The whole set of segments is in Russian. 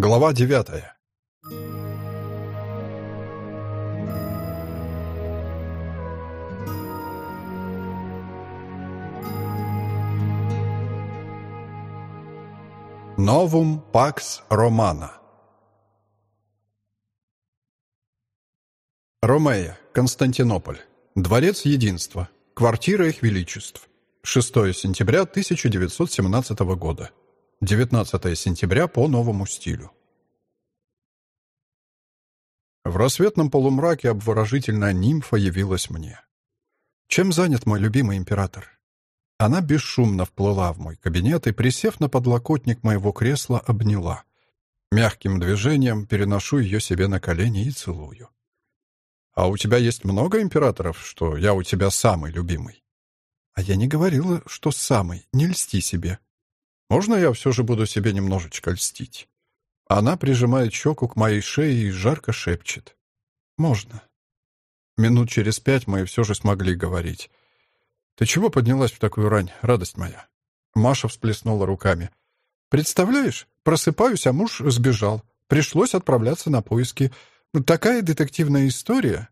Глава девятая. Новум Пакс Романа Ромея, Константинополь. Дворец Единства. Квартира Их Величеств. 6 сентября 1917 года. 19 сентября по новому стилю. В рассветном полумраке обворожительная нимфа явилась мне. Чем занят мой любимый император? Она бесшумно вплыла в мой кабинет и, присев на подлокотник моего кресла, обняла. Мягким движением переношу ее себе на колени и целую. «А у тебя есть много императоров, что я у тебя самый любимый?» «А я не говорила, что самый, не льсти себе», можно я все же буду себе немножечко льстить?» Она прижимает щеку к моей шее и жарко шепчет. «Можно». Минут через пять мы все же смогли говорить. «Ты чего поднялась в такую рань, радость моя?» Маша всплеснула руками. «Представляешь, просыпаюсь, а муж сбежал. Пришлось отправляться на поиски. Такая детективная история».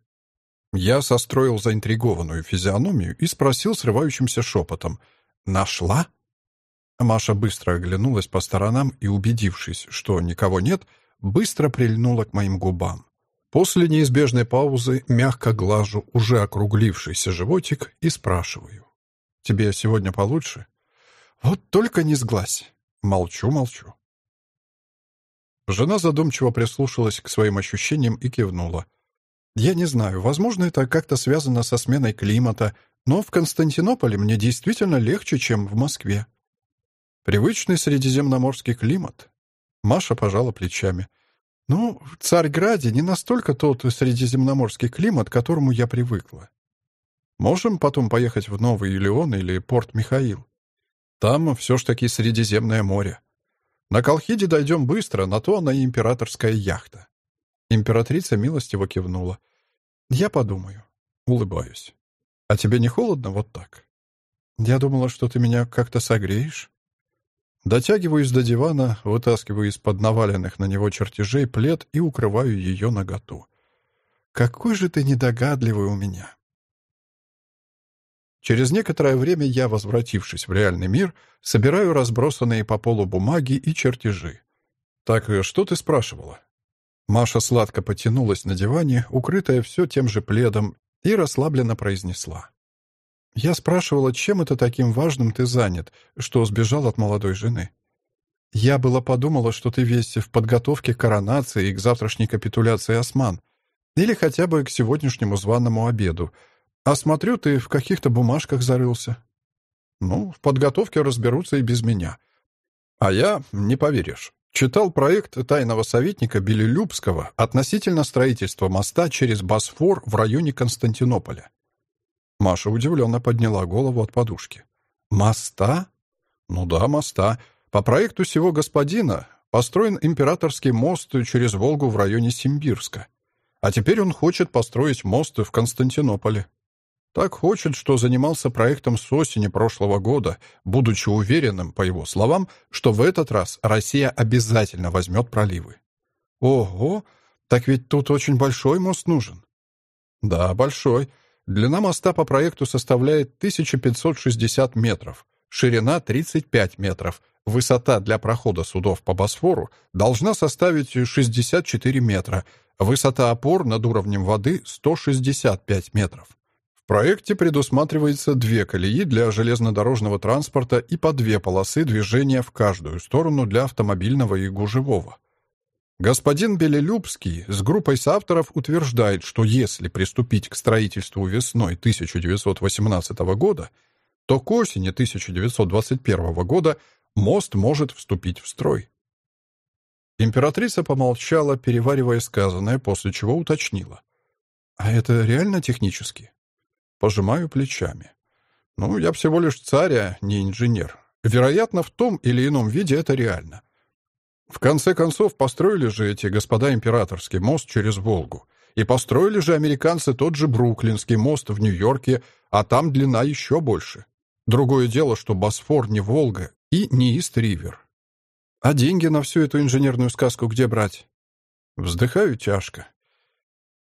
Я состроил заинтригованную физиономию и спросил срывающимся шепотом. «Нашла?» Маша быстро оглянулась по сторонам и, убедившись, что никого нет, быстро прильнула к моим губам. После неизбежной паузы мягко глажу уже округлившийся животик и спрашиваю. «Тебе сегодня получше?» «Вот только не сглазь!» Молчу, молчу. Жена задумчиво прислушалась к своим ощущениям и кивнула. «Я не знаю, возможно, это как-то связано со сменой климата, но в Константинополе мне действительно легче, чем в Москве. Привычный средиземноморский климат. Маша пожала плечами. Ну, в Царьграде не настолько тот средиземноморский климат, к которому я привыкла. Можем потом поехать в Новый Илеон или Порт Михаил. Там все ж таки Средиземное море. На Колхиде дойдем быстро, на то она и императорская яхта. Императрица милостиво кивнула. Я подумаю. Улыбаюсь. А тебе не холодно вот так? Я думала, что ты меня как-то согреешь. Дотягиваюсь до дивана, вытаскиваю из-под наваленных на него чертежей плед и укрываю ее наготу. «Какой же ты недогадливый у меня!» Через некоторое время я, возвратившись в реальный мир, собираю разбросанные по полу бумаги и чертежи. «Так что ты спрашивала?» Маша сладко потянулась на диване, укрытая все тем же пледом, и расслабленно произнесла. Я спрашивала, чем это таким важным ты занят, что сбежал от молодой жены. Я была подумала, что ты весь в подготовке к коронации и к завтрашней капитуляции осман. Или хотя бы к сегодняшнему званому обеду. А смотрю, ты в каких-то бумажках зарылся. Ну, в подготовке разберутся и без меня. А я, не поверишь, читал проект тайного советника Белелюбского относительно строительства моста через Босфор в районе Константинополя. Маша удивленно подняла голову от подушки. «Моста?» «Ну да, моста. По проекту сего господина построен императорский мост через Волгу в районе Симбирска. А теперь он хочет построить мост в Константинополе. Так хочет, что занимался проектом с осени прошлого года, будучи уверенным, по его словам, что в этот раз Россия обязательно возьмет проливы. Ого, так ведь тут очень большой мост нужен. Да, большой. Длина моста по проекту составляет 1560 метров, ширина 35 метров, высота для прохода судов по Босфору должна составить 64 метра, высота опор над уровнем воды 165 метров. В проекте предусматривается две колеи для железнодорожного транспорта и по две полосы движения в каждую сторону для автомобильного и гужевого. Господин Белелюбский с группой соавторов утверждает, что если приступить к строительству весной 1918 года, то к осени 1921 года мост может вступить в строй. Императрица помолчала, переваривая сказанное, после чего уточнила. «А это реально технически?» Пожимаю плечами. «Ну, я всего лишь царь, а не инженер. Вероятно, в том или ином виде это реально. В конце концов, построили же эти господа императорский мост через Волгу. И построили же американцы тот же Бруклинский мост в Нью-Йорке, а там длина еще больше. Другое дело, что Босфор не Волга и не Ист-Ривер. А деньги на всю эту инженерную сказку где брать? Вздыхаю тяжко.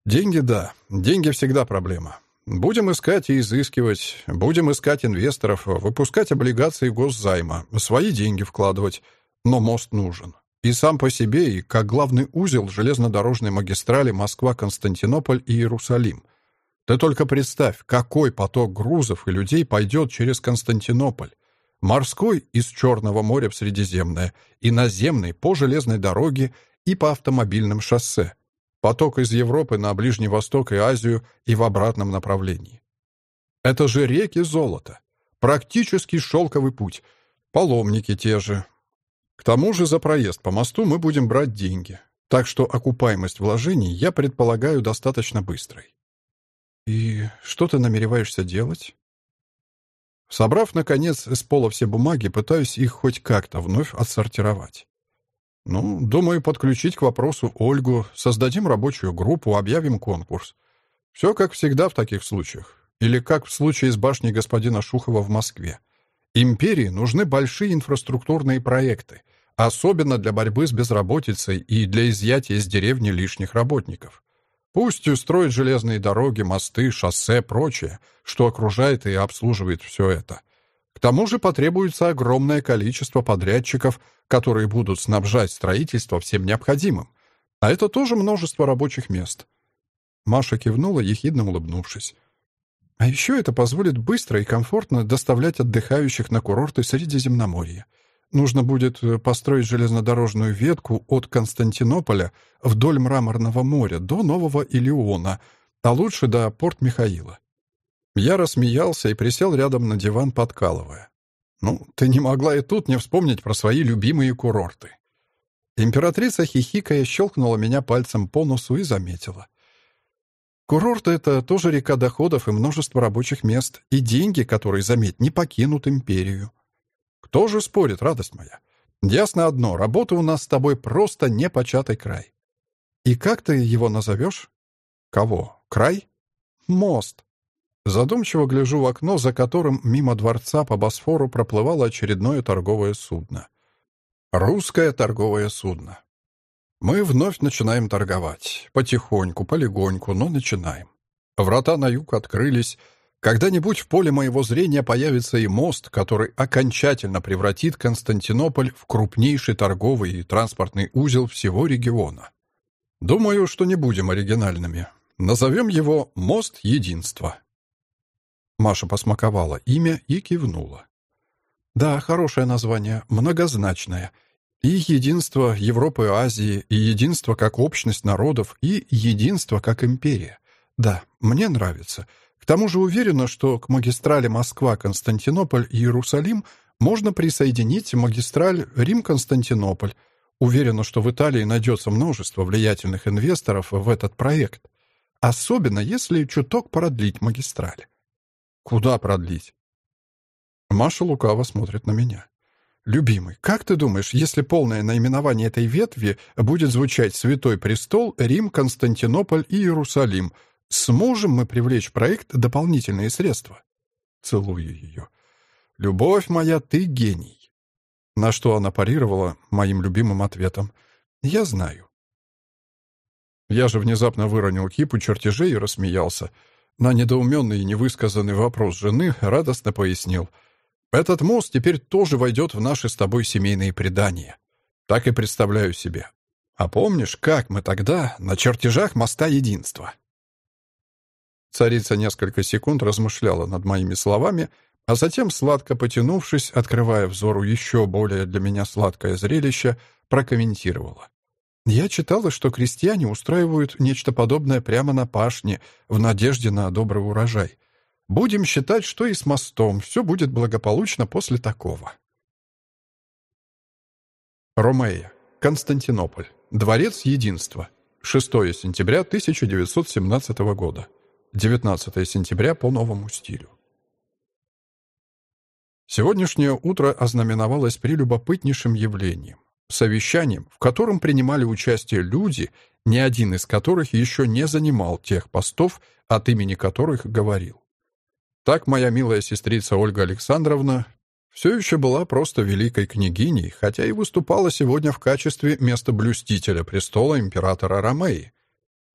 Деньги, да. Деньги всегда проблема. Будем искать и изыскивать, будем искать инвесторов, выпускать облигации госзайма, свои деньги вкладывать. Но мост нужен. И сам по себе, и как главный узел железнодорожной магистрали Москва-Константинополь и Иерусалим. Ты только представь, какой поток грузов и людей пойдет через Константинополь. Морской из Черного моря в Средиземное, и наземный по железной дороге и по автомобильным шоссе. Поток из Европы на Ближний Восток и Азию и в обратном направлении. Это же реки золота. Практически шелковый путь. Паломники те же. К тому же за проезд по мосту мы будем брать деньги. Так что окупаемость вложений я предполагаю достаточно быстрой. «И что ты намереваешься делать?» Собрав, наконец, с пола все бумаги, пытаюсь их хоть как-то вновь отсортировать. Ну, думаю, подключить к вопросу Ольгу, создадим рабочую группу, объявим конкурс. Все как всегда в таких случаях. Или как в случае с башней господина Шухова в Москве. Империи нужны большие инфраструктурные проекты, особенно для борьбы с безработицей и для изъятия из деревни лишних работников. Пусть устроят железные дороги, мосты, шоссе, прочее, что окружает и обслуживает все это. К тому же потребуется огромное количество подрядчиков, которые будут снабжать строительство всем необходимым. А это тоже множество рабочих мест. Маша кивнула, ехидно улыбнувшись. А еще это позволит быстро и комфортно доставлять отдыхающих на курорты Средиземноморья. Нужно будет э, построить железнодорожную ветку от Константинополя вдоль Мраморного моря до Нового Илиона, а лучше до порт Михаила. Я рассмеялся и присел рядом на диван, подкалывая. Ну, ты не могла и тут не вспомнить про свои любимые курорты. Императрица хихикая щелкнула меня пальцем по носу и заметила. Курорт — это тоже река доходов и множество рабочих мест, и деньги, которые, заметь, не покинут империю. Кто же спорит, радость моя? Ясно одно, работа у нас с тобой просто непочатый край. И как ты его назовешь? Кого? Край? Мост. Задумчиво гляжу в окно, за которым мимо дворца по Босфору проплывало очередное торговое судно. Русское торговое судно. Мы вновь начинаем торговать. Потихоньку, полегоньку, но начинаем. Врата на юг открылись, когда-нибудь в поле моего зрения появится и мост, который окончательно превратит Константинополь в крупнейший торговый и транспортный узел всего региона. Думаю, что не будем оригинальными. Назовем его «Мост Единства». Маша посмаковала имя и кивнула. Да, хорошее название, многозначное. И единство Европы и Азии, и единство как общность народов, и единство как империя. Да, мне нравится — к тому же уверена, что к магистрали Москва-Константинополь и Иерусалим можно присоединить магистраль Рим-Константинополь. Уверена, что в Италии найдется множество влиятельных инвесторов в этот проект. Особенно, если чуток продлить магистраль. Куда продлить? Маша лукаво смотрит на меня. «Любимый, как ты думаешь, если полное наименование этой ветви будет звучать «Святой престол», «Рим», «Константинополь» и «Иерусалим», Сможем мы привлечь в проект дополнительные средства? Целую ее. Любовь моя, ты гений. На что она парировала моим любимым ответом. Я знаю. Я же внезапно выронил кипу чертежей и рассмеялся. На недоуменный и невысказанный вопрос жены радостно пояснил. «Этот мост теперь тоже войдет в наши с тобой семейные предания. Так и представляю себе. А помнишь, как мы тогда на чертежах моста единства?» Царица несколько секунд размышляла над моими словами, а затем, сладко потянувшись, открывая взору еще более для меня сладкое зрелище, прокомментировала. «Я читала, что крестьяне устраивают нечто подобное прямо на пашне, в надежде на добрый урожай. Будем считать, что и с мостом все будет благополучно после такого». Ромея. Константинополь. Дворец Единства. 6 сентября 1917 года. 19 сентября по новому стилю. Сегодняшнее утро ознаменовалось прелюбопытнейшим явлением — совещанием, в котором принимали участие люди, ни один из которых еще не занимал тех постов, от имени которых говорил. Так моя милая сестрица Ольга Александровна, все еще была просто великой княгиней, хотя и выступала сегодня в качестве местоблюстителя престола императора Ромеи.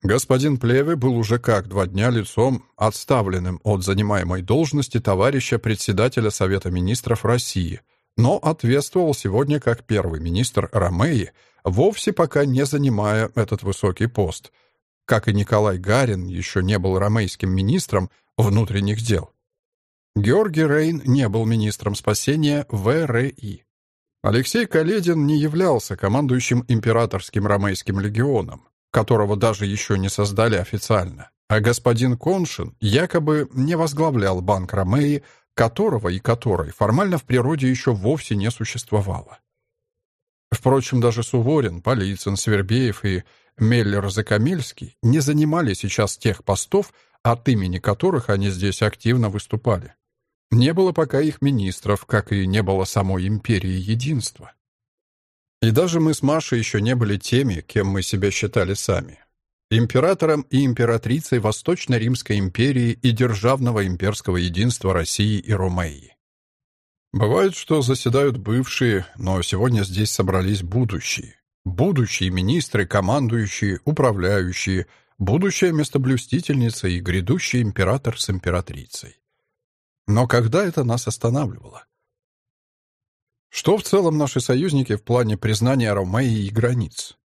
Господин Плеве был уже как два дня лицом, отставленным от занимаемой должности товарища председателя Совета министров России, но ответствовал сегодня как первый министр Ромеи, вовсе пока не занимая этот высокий пост, как и Николай Гарин еще не был ромейским министром внутренних дел. Георгий Рейн не был министром спасения ВРИ. Алексей Каледин не являлся командующим императорским ромейским легионом, которого даже еще не создали официально, а господин Коншин якобы не возглавлял банк Ромеи, которого и которой формально в природе еще вовсе не существовало. Впрочем, даже Суворин, Полицын, Свербеев и Меллер-Закамельский не занимали сейчас тех постов, от имени которых они здесь активно выступали. Не было пока их министров, как и не было самой империи единства. И даже мы с Машей еще не были теми, кем мы себя считали сами. Императором и императрицей Восточно-Римской империи и Державного имперского единства России и Ромеи. Бывает, что заседают бывшие, но сегодня здесь собрались будущие. Будущие министры, командующие, управляющие, будущая местоблюстительница и грядущий император с императрицей. Но когда это нас останавливало? Что в целом наши союзники в плане признания Ромеи и границ?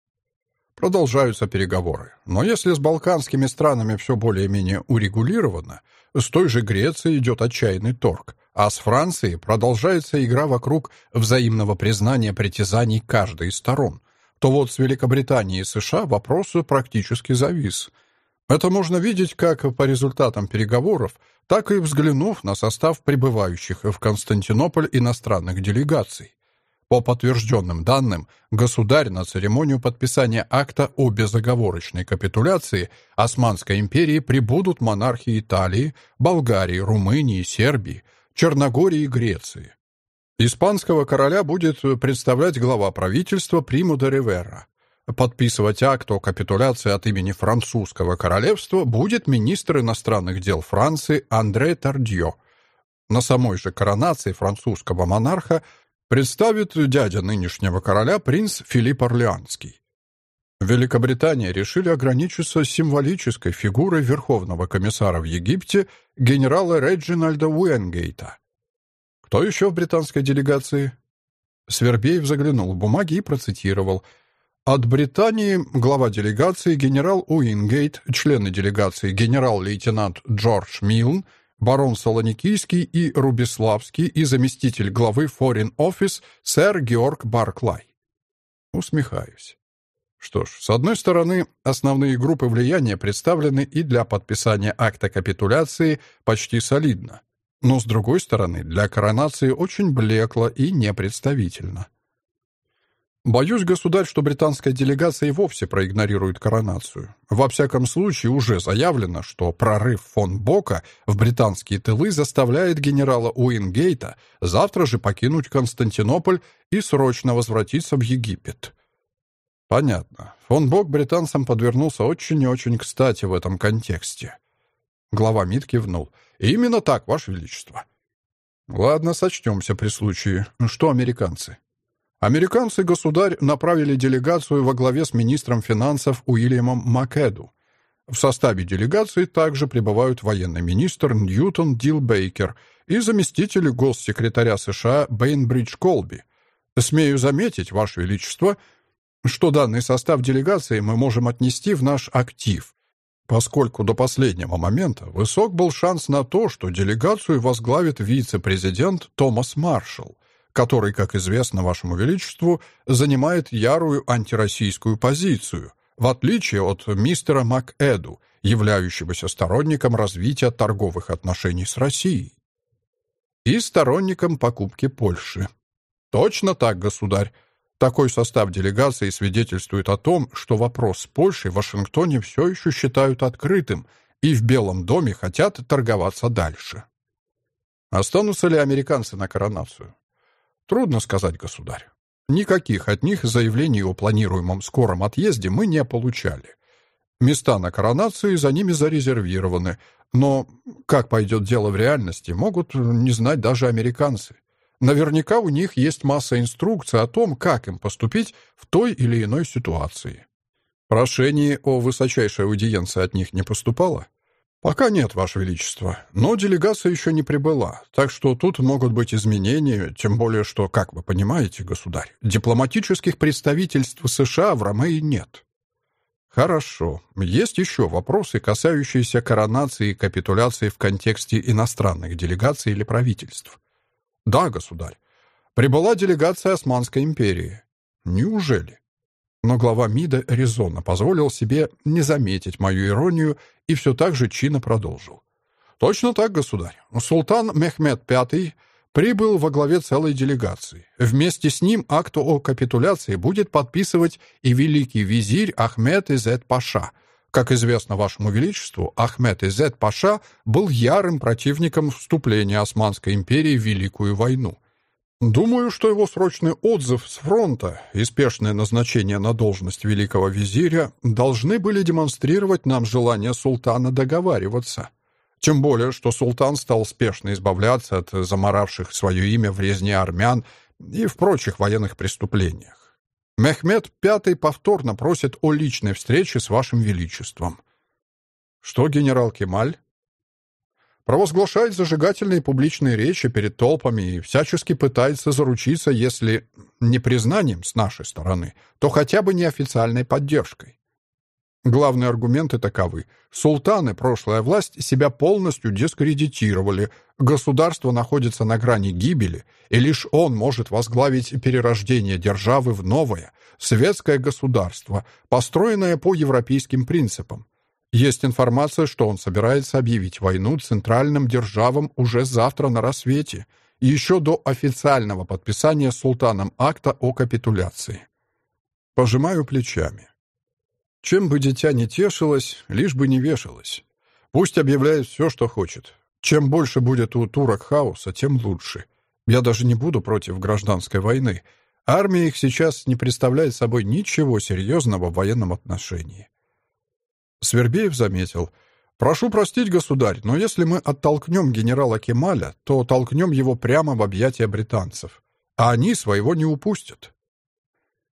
Продолжаются переговоры. Но если с балканскими странами все более-менее урегулировано, с той же Грецией идет отчаянный торг, а с Францией продолжается игра вокруг взаимного признания притязаний каждой из сторон, то вот с Великобританией и США вопрос практически завис. Это можно видеть как по результатам переговоров, так и взглянув на состав прибывающих в Константинополь иностранных делегаций. По подтвержденным данным, государь на церемонию подписания акта о безоговорочной капитуляции Османской империи прибудут монархи Италии, Болгарии, Румынии, Сербии, Черногории и Греции. Испанского короля будет представлять глава правительства Приму де Ривера. Подписывать акт о капитуляции от имени французского королевства будет министр иностранных дел Франции Андре Тардьё. На самой же коронации французского монарха представит дядя нынешнего короля принц Филипп Орлеанский. В Великобритании решили ограничиться символической фигурой верховного комиссара в Египте генерала Реджинальда Уэнгейта. Кто еще в британской делегации? Свербеев заглянул в бумаги и процитировал – от Британии глава делегации генерал Уингейт, члены делегации генерал-лейтенант Джордж Милн, барон Солоникийский и Рубиславский и заместитель главы Foreign Office сэр Георг Барклай. Усмехаюсь. Что ж, с одной стороны, основные группы влияния представлены и для подписания акта капитуляции почти солидно. Но с другой стороны, для коронации очень блекло и непредставительно. Боюсь, государь, что британская делегация и вовсе проигнорирует коронацию. Во всяком случае, уже заявлено, что прорыв фон Бока в британские тылы заставляет генерала Уингейта завтра же покинуть Константинополь и срочно возвратиться в Египет. Понятно. Фон Бок британцам подвернулся очень и очень кстати в этом контексте. Глава МИД кивнул. «Именно так, Ваше Величество». «Ладно, сочтемся при случае. Что американцы?» Американцы государь направили делегацию во главе с министром финансов Уильямом Македу. В составе делегации также пребывают военный министр Ньютон Дил Бейкер и заместитель госсекретаря США Бейнбридж Колби. Смею заметить, Ваше Величество, что данный состав делегации мы можем отнести в наш актив, поскольку до последнего момента высок был шанс на то, что делегацию возглавит вице-президент Томас Маршалл, который, как известно вашему величеству, занимает ярую антироссийскую позицию, в отличие от мистера МакЭду, являющегося сторонником развития торговых отношений с Россией. И сторонником покупки Польши. Точно так, государь. Такой состав делегации свидетельствует о том, что вопрос с Польшей в Вашингтоне все еще считают открытым и в Белом доме хотят торговаться дальше. Останутся ли американцы на коронацию? Трудно сказать, государь. Никаких от них заявлений о планируемом скором отъезде мы не получали. Места на коронации за ними зарезервированы, но как пойдет дело в реальности, могут не знать даже американцы. Наверняка у них есть масса инструкций о том, как им поступить в той или иной ситуации. Прошение о высочайшей аудиенции от них не поступало? Пока нет, Ваше Величество, но делегация еще не прибыла, так что тут могут быть изменения, тем более что, как вы понимаете, государь, дипломатических представительств США в Ромеи нет. Хорошо. Есть еще вопросы, касающиеся коронации и капитуляции в контексте иностранных делегаций или правительств. Да, государь. Прибыла делегация Османской империи. Неужели? Но глава МИДа резонно позволил себе не заметить мою иронию и все так же чинно продолжил. Точно так, государь. Султан Мехмед V прибыл во главе целой делегации. Вместе с ним акт о капитуляции будет подписывать и великий визирь Ахмед Изет Паша. Как известно вашему величеству, Ахмед Изет Паша был ярым противником вступления Османской империи в Великую войну. Думаю, что его срочный отзыв с фронта и спешное назначение на должность великого визиря должны были демонстрировать нам желание султана договариваться. Тем более, что султан стал спешно избавляться от заморавших свое имя в резне армян и в прочих военных преступлениях. Мехмед V повторно просит о личной встрече с вашим величеством. Что генерал Кемаль? Провозглашает зажигательные публичные речи перед толпами и всячески пытается заручиться, если не признанием с нашей стороны, то хотя бы неофициальной поддержкой. Главные аргументы таковы. Султаны, прошлая власть, себя полностью дискредитировали. Государство находится на грани гибели, и лишь он может возглавить перерождение державы в новое, светское государство, построенное по европейским принципам. Есть информация, что он собирается объявить войну центральным державам уже завтра на рассвете, еще до официального подписания султаном акта о капитуляции. Пожимаю плечами. Чем бы дитя не тешилось, лишь бы не вешалось. Пусть объявляет все, что хочет. Чем больше будет у турок хаоса, тем лучше. Я даже не буду против гражданской войны. Армия их сейчас не представляет собой ничего серьезного в военном отношении. Свербеев заметил. «Прошу простить, государь, но если мы оттолкнем генерала Кемаля, то толкнем его прямо в объятия британцев. А они своего не упустят».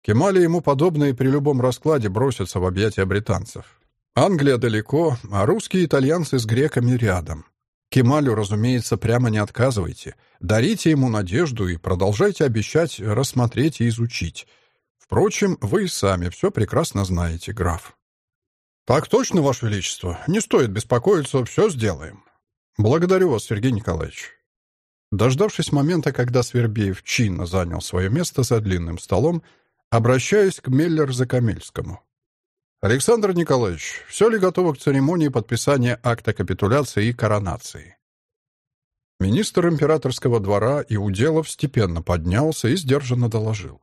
Кемали ему подобные при любом раскладе бросятся в объятия британцев. Англия далеко, а русские и итальянцы с греками рядом. Кемалю, разумеется, прямо не отказывайте. Дарите ему надежду и продолжайте обещать рассмотреть и изучить. Впрочем, вы и сами все прекрасно знаете, граф. «Так точно, Ваше Величество. Не стоит беспокоиться, все сделаем». «Благодарю вас, Сергей Николаевич». Дождавшись момента, когда Свербеев чинно занял свое место за длинным столом, Обращаюсь к Меллер-Закамельскому. Александр Николаевич, все ли готово к церемонии подписания акта капитуляции и коронации? Министр императорского двора и уделов степенно поднялся и сдержанно доложил.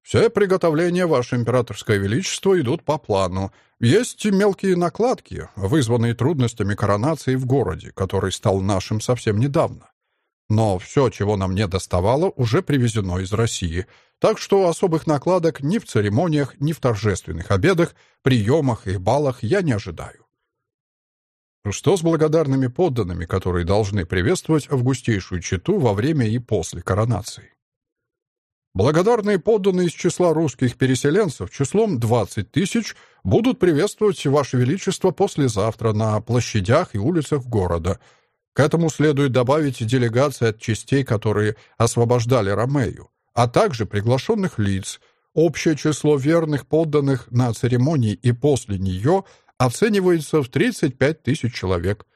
«Все приготовления, Ваше Императорское Величество, идут по плану. Есть мелкие накладки, вызванные трудностями коронации в городе, который стал нашим совсем недавно. Но все, чего нам не доставало, уже привезено из России — так что особых накладок ни в церемониях, ни в торжественных обедах, приемах и балах я не ожидаю. Что с благодарными подданными, которые должны приветствовать августейшую чету во время и после коронации? Благодарные подданные из числа русских переселенцев числом 20 тысяч будут приветствовать Ваше Величество послезавтра на площадях и улицах города. К этому следует добавить делегации от частей, которые освобождали Ромею а также приглашенных лиц. Общее число верных подданных на церемонии и после нее оценивается в 35 тысяч человек.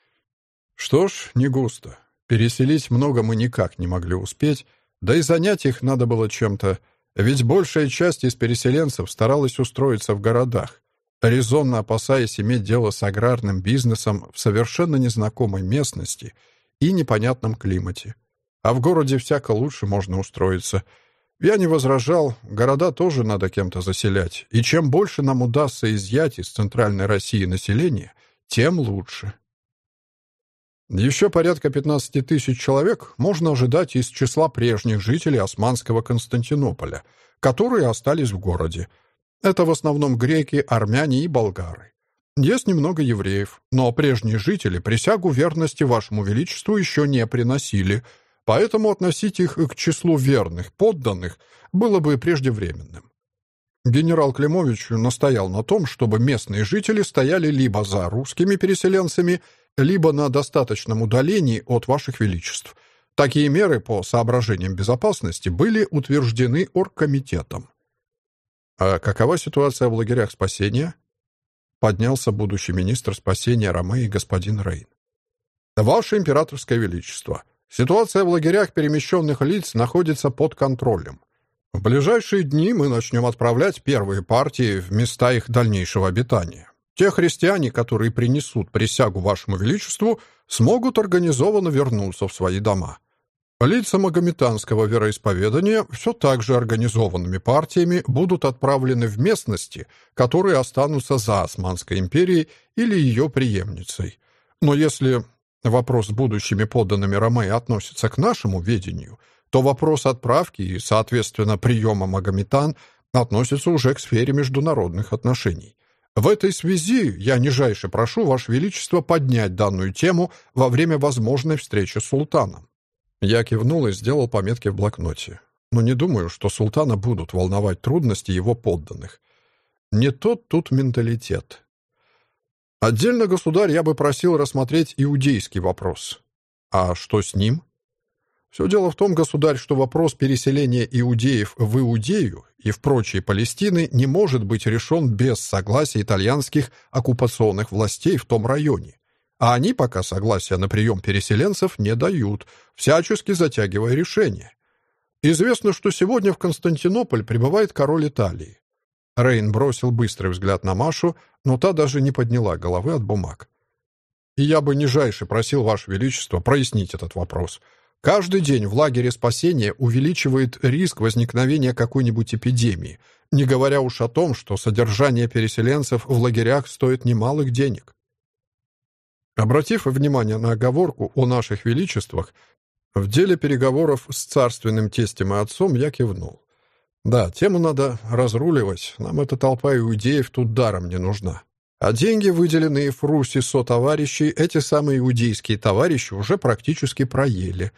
Что ж, не густо. Переселить много мы никак не могли успеть, да и занять их надо было чем-то, ведь большая часть из переселенцев старалась устроиться в городах, резонно опасаясь иметь дело с аграрным бизнесом в совершенно незнакомой местности и непонятном климате. А в городе всяко лучше можно устроиться — я не возражал, города тоже надо кем-то заселять, и чем больше нам удастся изъять из центральной России населения, тем лучше. Еще порядка 15 тысяч человек можно ожидать из числа прежних жителей османского Константинополя, которые остались в городе. Это в основном греки, армяне и болгары. Есть немного евреев, но прежние жители присягу верности вашему величеству еще не приносили – поэтому относить их к числу верных подданных было бы преждевременным. Генерал Климович настоял на том, чтобы местные жители стояли либо за русскими переселенцами, либо на достаточном удалении от ваших величеств. Такие меры по соображениям безопасности были утверждены оргкомитетом. А какова ситуация в лагерях спасения? Поднялся будущий министр спасения Ромеи господин Рейн. Ваше императорское величество, ситуация в лагерях перемещенных лиц находится под контролем. В ближайшие дни мы начнем отправлять первые партии в места их дальнейшего обитания. Те христиане, которые принесут присягу вашему величеству, смогут организованно вернуться в свои дома. Лица магометанского вероисповедания все так же организованными партиями будут отправлены в местности, которые останутся за Османской империей или ее преемницей. Но если вопрос с будущими подданными Ромеи относится к нашему ведению – то вопрос отправки и, соответственно, приема магометан относится уже к сфере международных отношений. В этой связи я нижайше прошу Ваше Величество поднять данную тему во время возможной встречи с султаном. Я кивнул и сделал пометки в блокноте. Но не думаю, что султана будут волновать трудности его подданных. Не тот тут менталитет. Отдельно, государь, я бы просил рассмотреть иудейский вопрос. А что с ним? Все дело в том, государь, что вопрос переселения иудеев в Иудею и в прочие Палестины не может быть решен без согласия итальянских оккупационных властей в том районе. А они пока согласия на прием переселенцев не дают, всячески затягивая решение. Известно, что сегодня в Константинополь прибывает король Италии. Рейн бросил быстрый взгляд на Машу, но та даже не подняла головы от бумаг. «И я бы нижайше просил, Ваше Величество, прояснить этот вопрос». Каждый день в лагере спасения увеличивает риск возникновения какой-нибудь эпидемии, не говоря уж о том, что содержание переселенцев в лагерях стоит немалых денег. Обратив внимание на оговорку о наших величествах, в деле переговоров с царственным тестем и отцом я кивнул. Да, тему надо разруливать, нам эта толпа иудеев тут даром не нужна. А деньги, выделенные Фруси со товарищей, эти самые иудейские товарищи уже практически проели.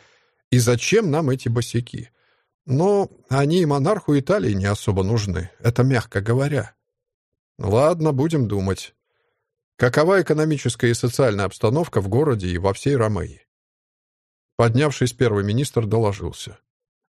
И зачем нам эти босяки? Но они и монарху Италии не особо нужны, это мягко говоря. Ладно, будем думать. Какова экономическая и социальная обстановка в городе и во всей Ромеи? Поднявшись, первый министр доложился.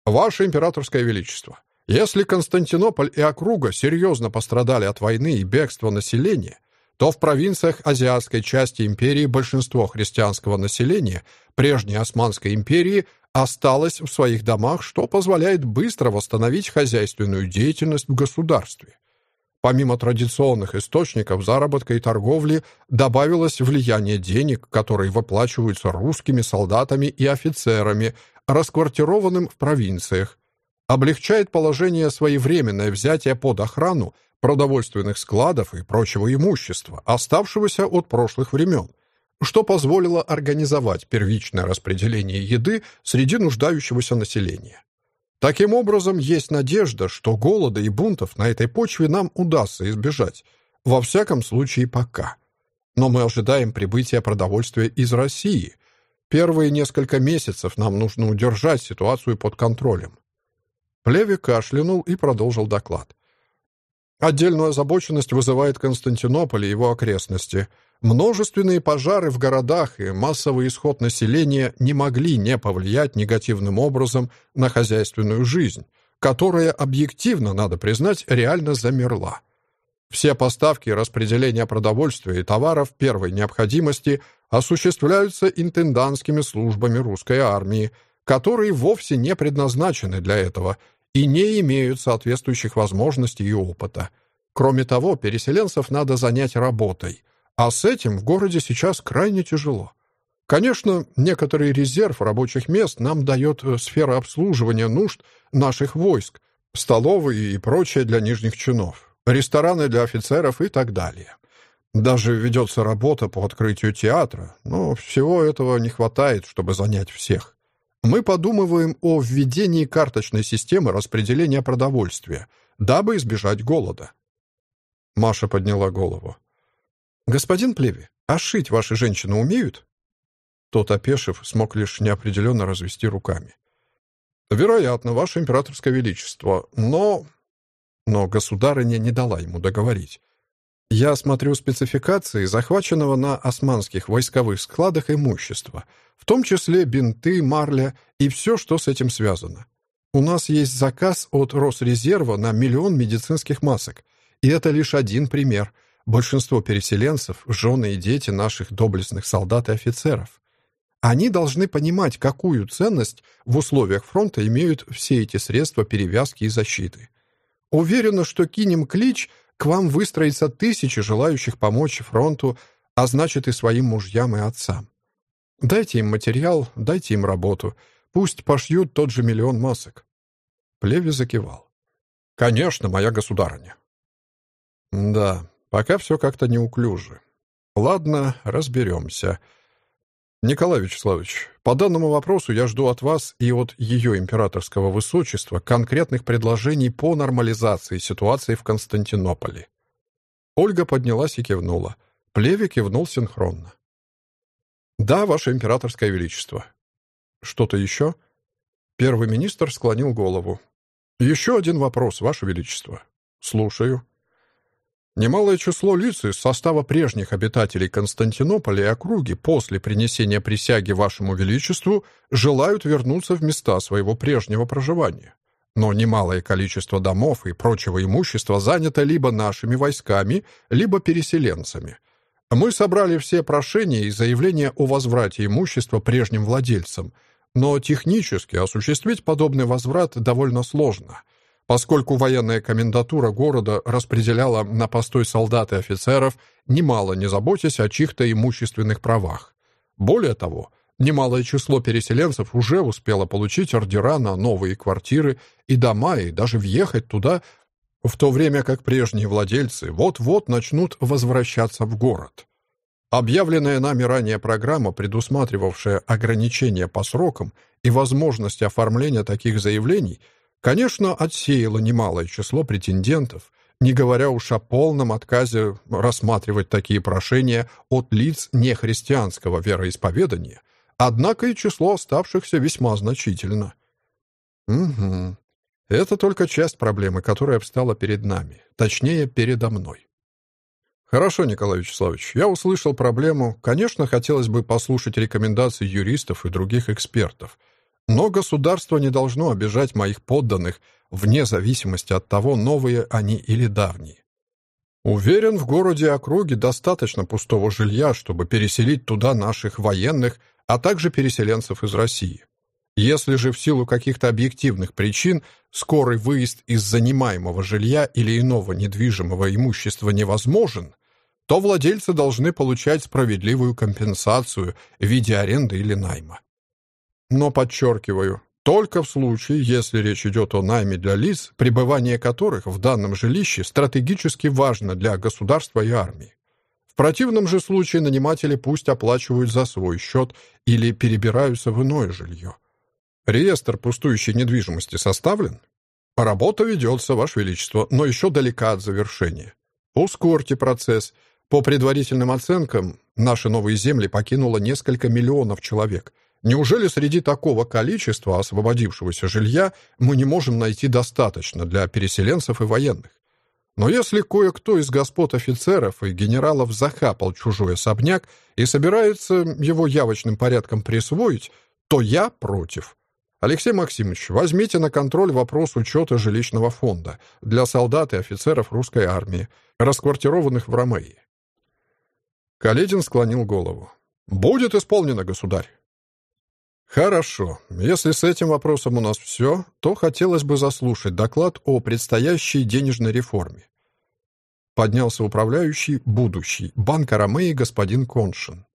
«Ваше императорское величество, если Константинополь и округа серьезно пострадали от войны и бегства населения, то в провинциях азиатской части империи большинство христианского населения прежней Османской империи осталось в своих домах, что позволяет быстро восстановить хозяйственную деятельность в государстве. Помимо традиционных источников заработка и торговли добавилось влияние денег, которые выплачиваются русскими солдатами и офицерами, расквартированным в провинциях, облегчает положение своевременное взятие под охрану продовольственных складов и прочего имущества, оставшегося от прошлых времен, что позволило организовать первичное распределение еды среди нуждающегося населения. Таким образом, есть надежда, что голода и бунтов на этой почве нам удастся избежать, во всяком случае пока. Но мы ожидаем прибытия продовольствия из России. Первые несколько месяцев нам нужно удержать ситуацию под контролем. Плеви кашлянул и продолжил доклад. Отдельную озабоченность вызывает Константинополь и его окрестности. Множественные пожары в городах и массовый исход населения не могли не повлиять негативным образом на хозяйственную жизнь, которая, объективно, надо признать, реально замерла. Все поставки и распределение продовольствия и товаров первой необходимости осуществляются интендантскими службами русской армии, которые вовсе не предназначены для этого – и не имеют соответствующих возможностей и опыта. Кроме того, переселенцев надо занять работой, а с этим в городе сейчас крайне тяжело. Конечно, некоторый резерв рабочих мест нам дает э, сфера обслуживания нужд наших войск, столовые и прочее для нижних чинов, рестораны для офицеров и так далее. Даже ведется работа по открытию театра, но всего этого не хватает, чтобы занять всех. Мы подумываем о введении карточной системы распределения продовольствия, дабы избежать голода. Маша подняла голову. «Господин Плеви, а шить ваши женщины умеют?» Тот, опешив, смог лишь неопределенно развести руками. «Вероятно, Ваше Императорское Величество, но...» Но государыня не дала ему договорить. «Я смотрю спецификации захваченного на османских войсковых складах имущества, в том числе бинты, марля и все, что с этим связано. У нас есть заказ от Росрезерва на миллион медицинских масок, и это лишь один пример. Большинство переселенцев — жены и дети наших доблестных солдат и офицеров. Они должны понимать, какую ценность в условиях фронта имеют все эти средства перевязки и защиты. Уверена, что кинем клич, к вам выстроится тысячи желающих помочь фронту, а значит и своим мужьям и отцам. Дайте им материал, дайте им работу. Пусть пошьют тот же миллион масок. Плеви закивал. «Конечно, моя государыня». «Да, пока все как-то неуклюже. Ладно, разберемся. Николай Вячеславович, по данному вопросу я жду от вас и от ее императорского высочества конкретных предложений по нормализации ситуации в Константинополе. Ольга поднялась и кивнула. Плеве кивнул синхронно. «Да, ваше императорское величество». «Что-то еще?» Первый министр склонил голову. «Еще один вопрос, ваше величество». «Слушаю». Немалое число лиц из состава прежних обитателей Константинополя и округи после принесения присяги вашему величеству желают вернуться в места своего прежнего проживания. Но немалое количество домов и прочего имущества занято либо нашими войсками, либо переселенцами. Мы собрали все прошения и заявления о возврате имущества прежним владельцам, но технически осуществить подобный возврат довольно сложно – поскольку военная комендатура города распределяла на постой солдат и офицеров, немало не заботясь о чьих-то имущественных правах. Более того, немалое число переселенцев уже успело получить ордера на новые квартиры и дома и даже въехать туда, в то время как прежние владельцы вот-вот начнут возвращаться в город. Объявленная нами ранее программа, предусматривавшая ограничения по срокам и возможность оформления таких заявлений – Конечно, отсеяло немалое число претендентов, не говоря уж о полном отказе рассматривать такие прошения от лиц нехристианского вероисповедания, однако и число оставшихся весьма значительно. Угу. Это только часть проблемы, которая встала перед нами, точнее, передо мной. Хорошо, Николай Вячеславович, я услышал проблему. Конечно, хотелось бы послушать рекомендации юристов и других экспертов — но государство не должно обижать моих подданных, вне зависимости от того, новые они или давние. Уверен, в городе и округе достаточно пустого жилья, чтобы переселить туда наших военных, а также переселенцев из России. Если же в силу каких-то объективных причин скорый выезд из занимаемого жилья или иного недвижимого имущества невозможен, то владельцы должны получать справедливую компенсацию в виде аренды или найма. Но, подчеркиваю, только в случае, если речь идет о найме для лиц, пребывание которых в данном жилище стратегически важно для государства и армии. В противном же случае наниматели пусть оплачивают за свой счет или перебираются в иное жилье. Реестр пустующей недвижимости составлен? Работа ведется, Ваше Величество, но еще далека от завершения. Ускорьте процесс. По предварительным оценкам, наши новые земли покинуло несколько миллионов человек – Неужели среди такого количества освободившегося жилья мы не можем найти достаточно для переселенцев и военных? Но если кое-кто из господ офицеров и генералов захапал чужой особняк и собирается его явочным порядком присвоить, то я против. Алексей Максимович, возьмите на контроль вопрос учета жилищного фонда для солдат и офицеров русской армии, расквартированных в Ромеи. Каледин склонил голову. «Будет исполнено, государь». Хорошо. Если с этим вопросом у нас все, то хотелось бы заслушать доклад о предстоящей денежной реформе. Поднялся управляющий, будущий, банка Ромеи господин Коншин.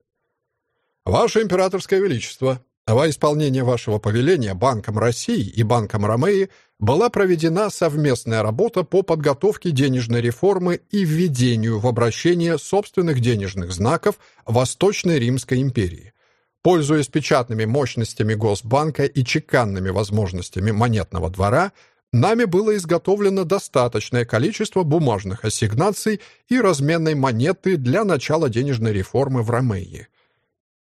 Ваше императорское величество, во исполнение вашего повеления Банком России и Банком Ромеи была проведена совместная работа по подготовке денежной реформы и введению в обращение собственных денежных знаков Восточной Римской империи – Пользуясь печатными мощностями Госбанка и чеканными возможностями монетного двора, нами было изготовлено достаточное количество бумажных ассигнаций и разменной монеты для начала денежной реформы в Ромеи.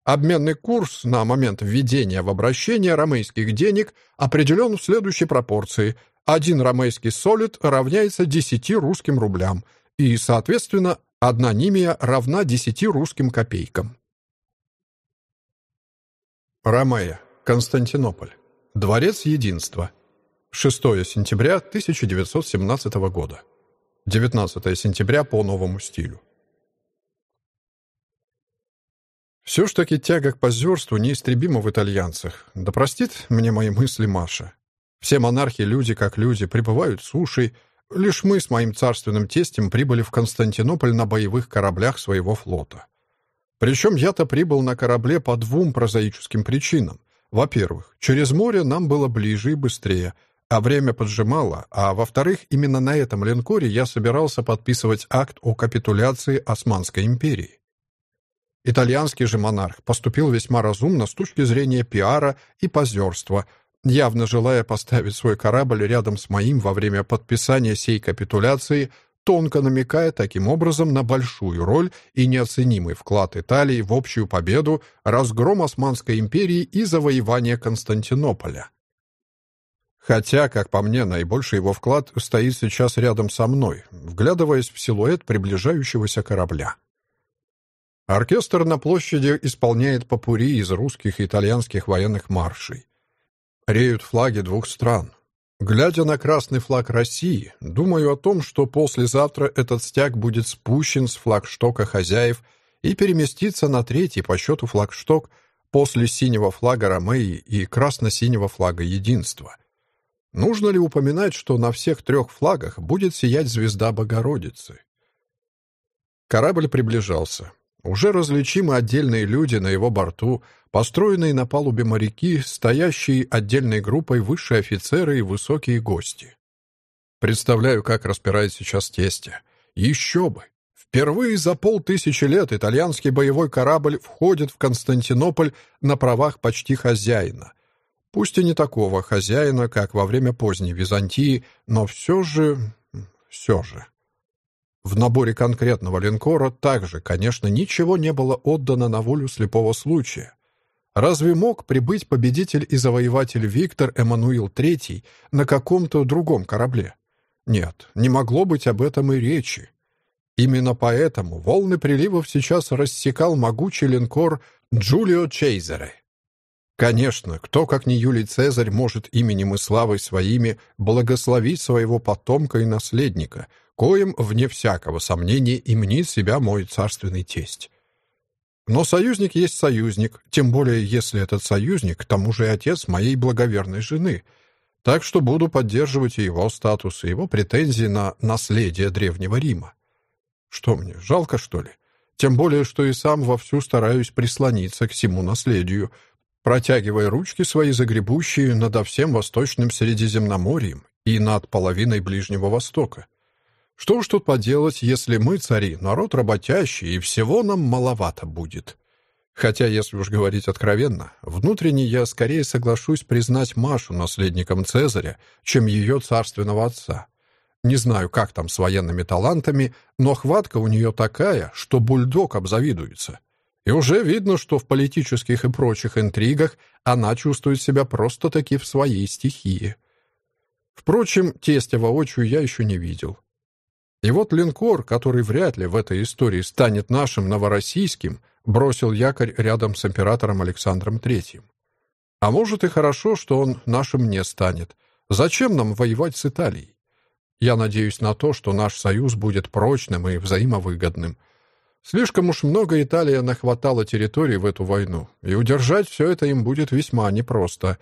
Обменный курс на момент введения в обращение ромейских денег определен в следующей пропорции. Один ромейский солид равняется 10 русским рублям, и, соответственно, одна нимия равна 10 русским копейкам. Ромея, Константинополь. Дворец Единства. 6 сентября 1917 года. 19 сентября по новому стилю. Все ж таки тяга к позерству неистребима в итальянцах. Да простит мне мои мысли Маша. Все монархи, люди как люди, прибывают сушей. Лишь мы с моим царственным тестем прибыли в Константинополь на боевых кораблях своего флота. Причем я-то прибыл на корабле по двум прозаическим причинам. Во-первых, через море нам было ближе и быстрее, а время поджимало, а во-вторых, именно на этом линкоре я собирался подписывать акт о капитуляции Османской империи. Итальянский же монарх поступил весьма разумно с точки зрения пиара и позерства, явно желая поставить свой корабль рядом с моим во время подписания сей капитуляции, тонко намекая таким образом на большую роль и неоценимый вклад Италии в общую победу, разгром Османской империи и завоевание Константинополя. Хотя, как по мне, наибольший его вклад стоит сейчас рядом со мной, вглядываясь в силуэт приближающегося корабля. Оркестр на площади исполняет попури из русских и итальянских военных маршей. Реют флаги двух стран. Глядя на красный флаг России, думаю о том, что послезавтра этот стяг будет спущен с флагштока хозяев и переместится на третий по счету флагшток после синего флага Ромеи и красно-синего флага Единства. Нужно ли упоминать, что на всех трех флагах будет сиять звезда Богородицы? Корабль приближался. Уже различимы отдельные люди на его борту, построенные на палубе моряки, стоящие отдельной группой высшие офицеры и высокие гости. Представляю, как распирает сейчас тесте. Еще бы! Впервые за полтысячи лет итальянский боевой корабль входит в Константинополь на правах почти хозяина. Пусть и не такого хозяина, как во время поздней Византии, но все же... все же... В наборе конкретного линкора также, конечно, ничего не было отдано на волю слепого случая. Разве мог прибыть победитель и завоеватель Виктор Эммануил III на каком-то другом корабле? Нет, не могло быть об этом и речи. Именно поэтому волны приливов сейчас рассекал могучий линкор Джулио Чейзере. Конечно, кто, как не Юлий Цезарь, может именем и славой своими благословить своего потомка и наследника — коим, вне всякого сомнения, и мнит себя мой царственный тесть. Но союзник есть союзник, тем более, если этот союзник, к тому же и отец моей благоверной жены. Так что буду поддерживать его статус, и его претензии на наследие Древнего Рима. Что мне, жалко, что ли? Тем более, что и сам вовсю стараюсь прислониться к всему наследию, протягивая ручки свои загребущие над всем Восточным Средиземноморьем и над половиной Ближнего Востока. Что уж тут поделать, если мы, цари, народ работящий, и всего нам маловато будет. Хотя, если уж говорить откровенно, внутренне я скорее соглашусь признать Машу наследником Цезаря, чем ее царственного отца. Не знаю, как там с военными талантами, но хватка у нее такая, что бульдог обзавидуется. И уже видно, что в политических и прочих интригах она чувствует себя просто-таки в своей стихии. Впрочем, тестя воочию я еще не видел. И вот линкор, который вряд ли в этой истории станет нашим новороссийским, бросил якорь рядом с императором Александром III. А может и хорошо, что он нашим не станет. Зачем нам воевать с Италией? Я надеюсь на то, что наш союз будет прочным и взаимовыгодным. Слишком уж много Италия нахватала территорий в эту войну, и удержать все это им будет весьма непросто.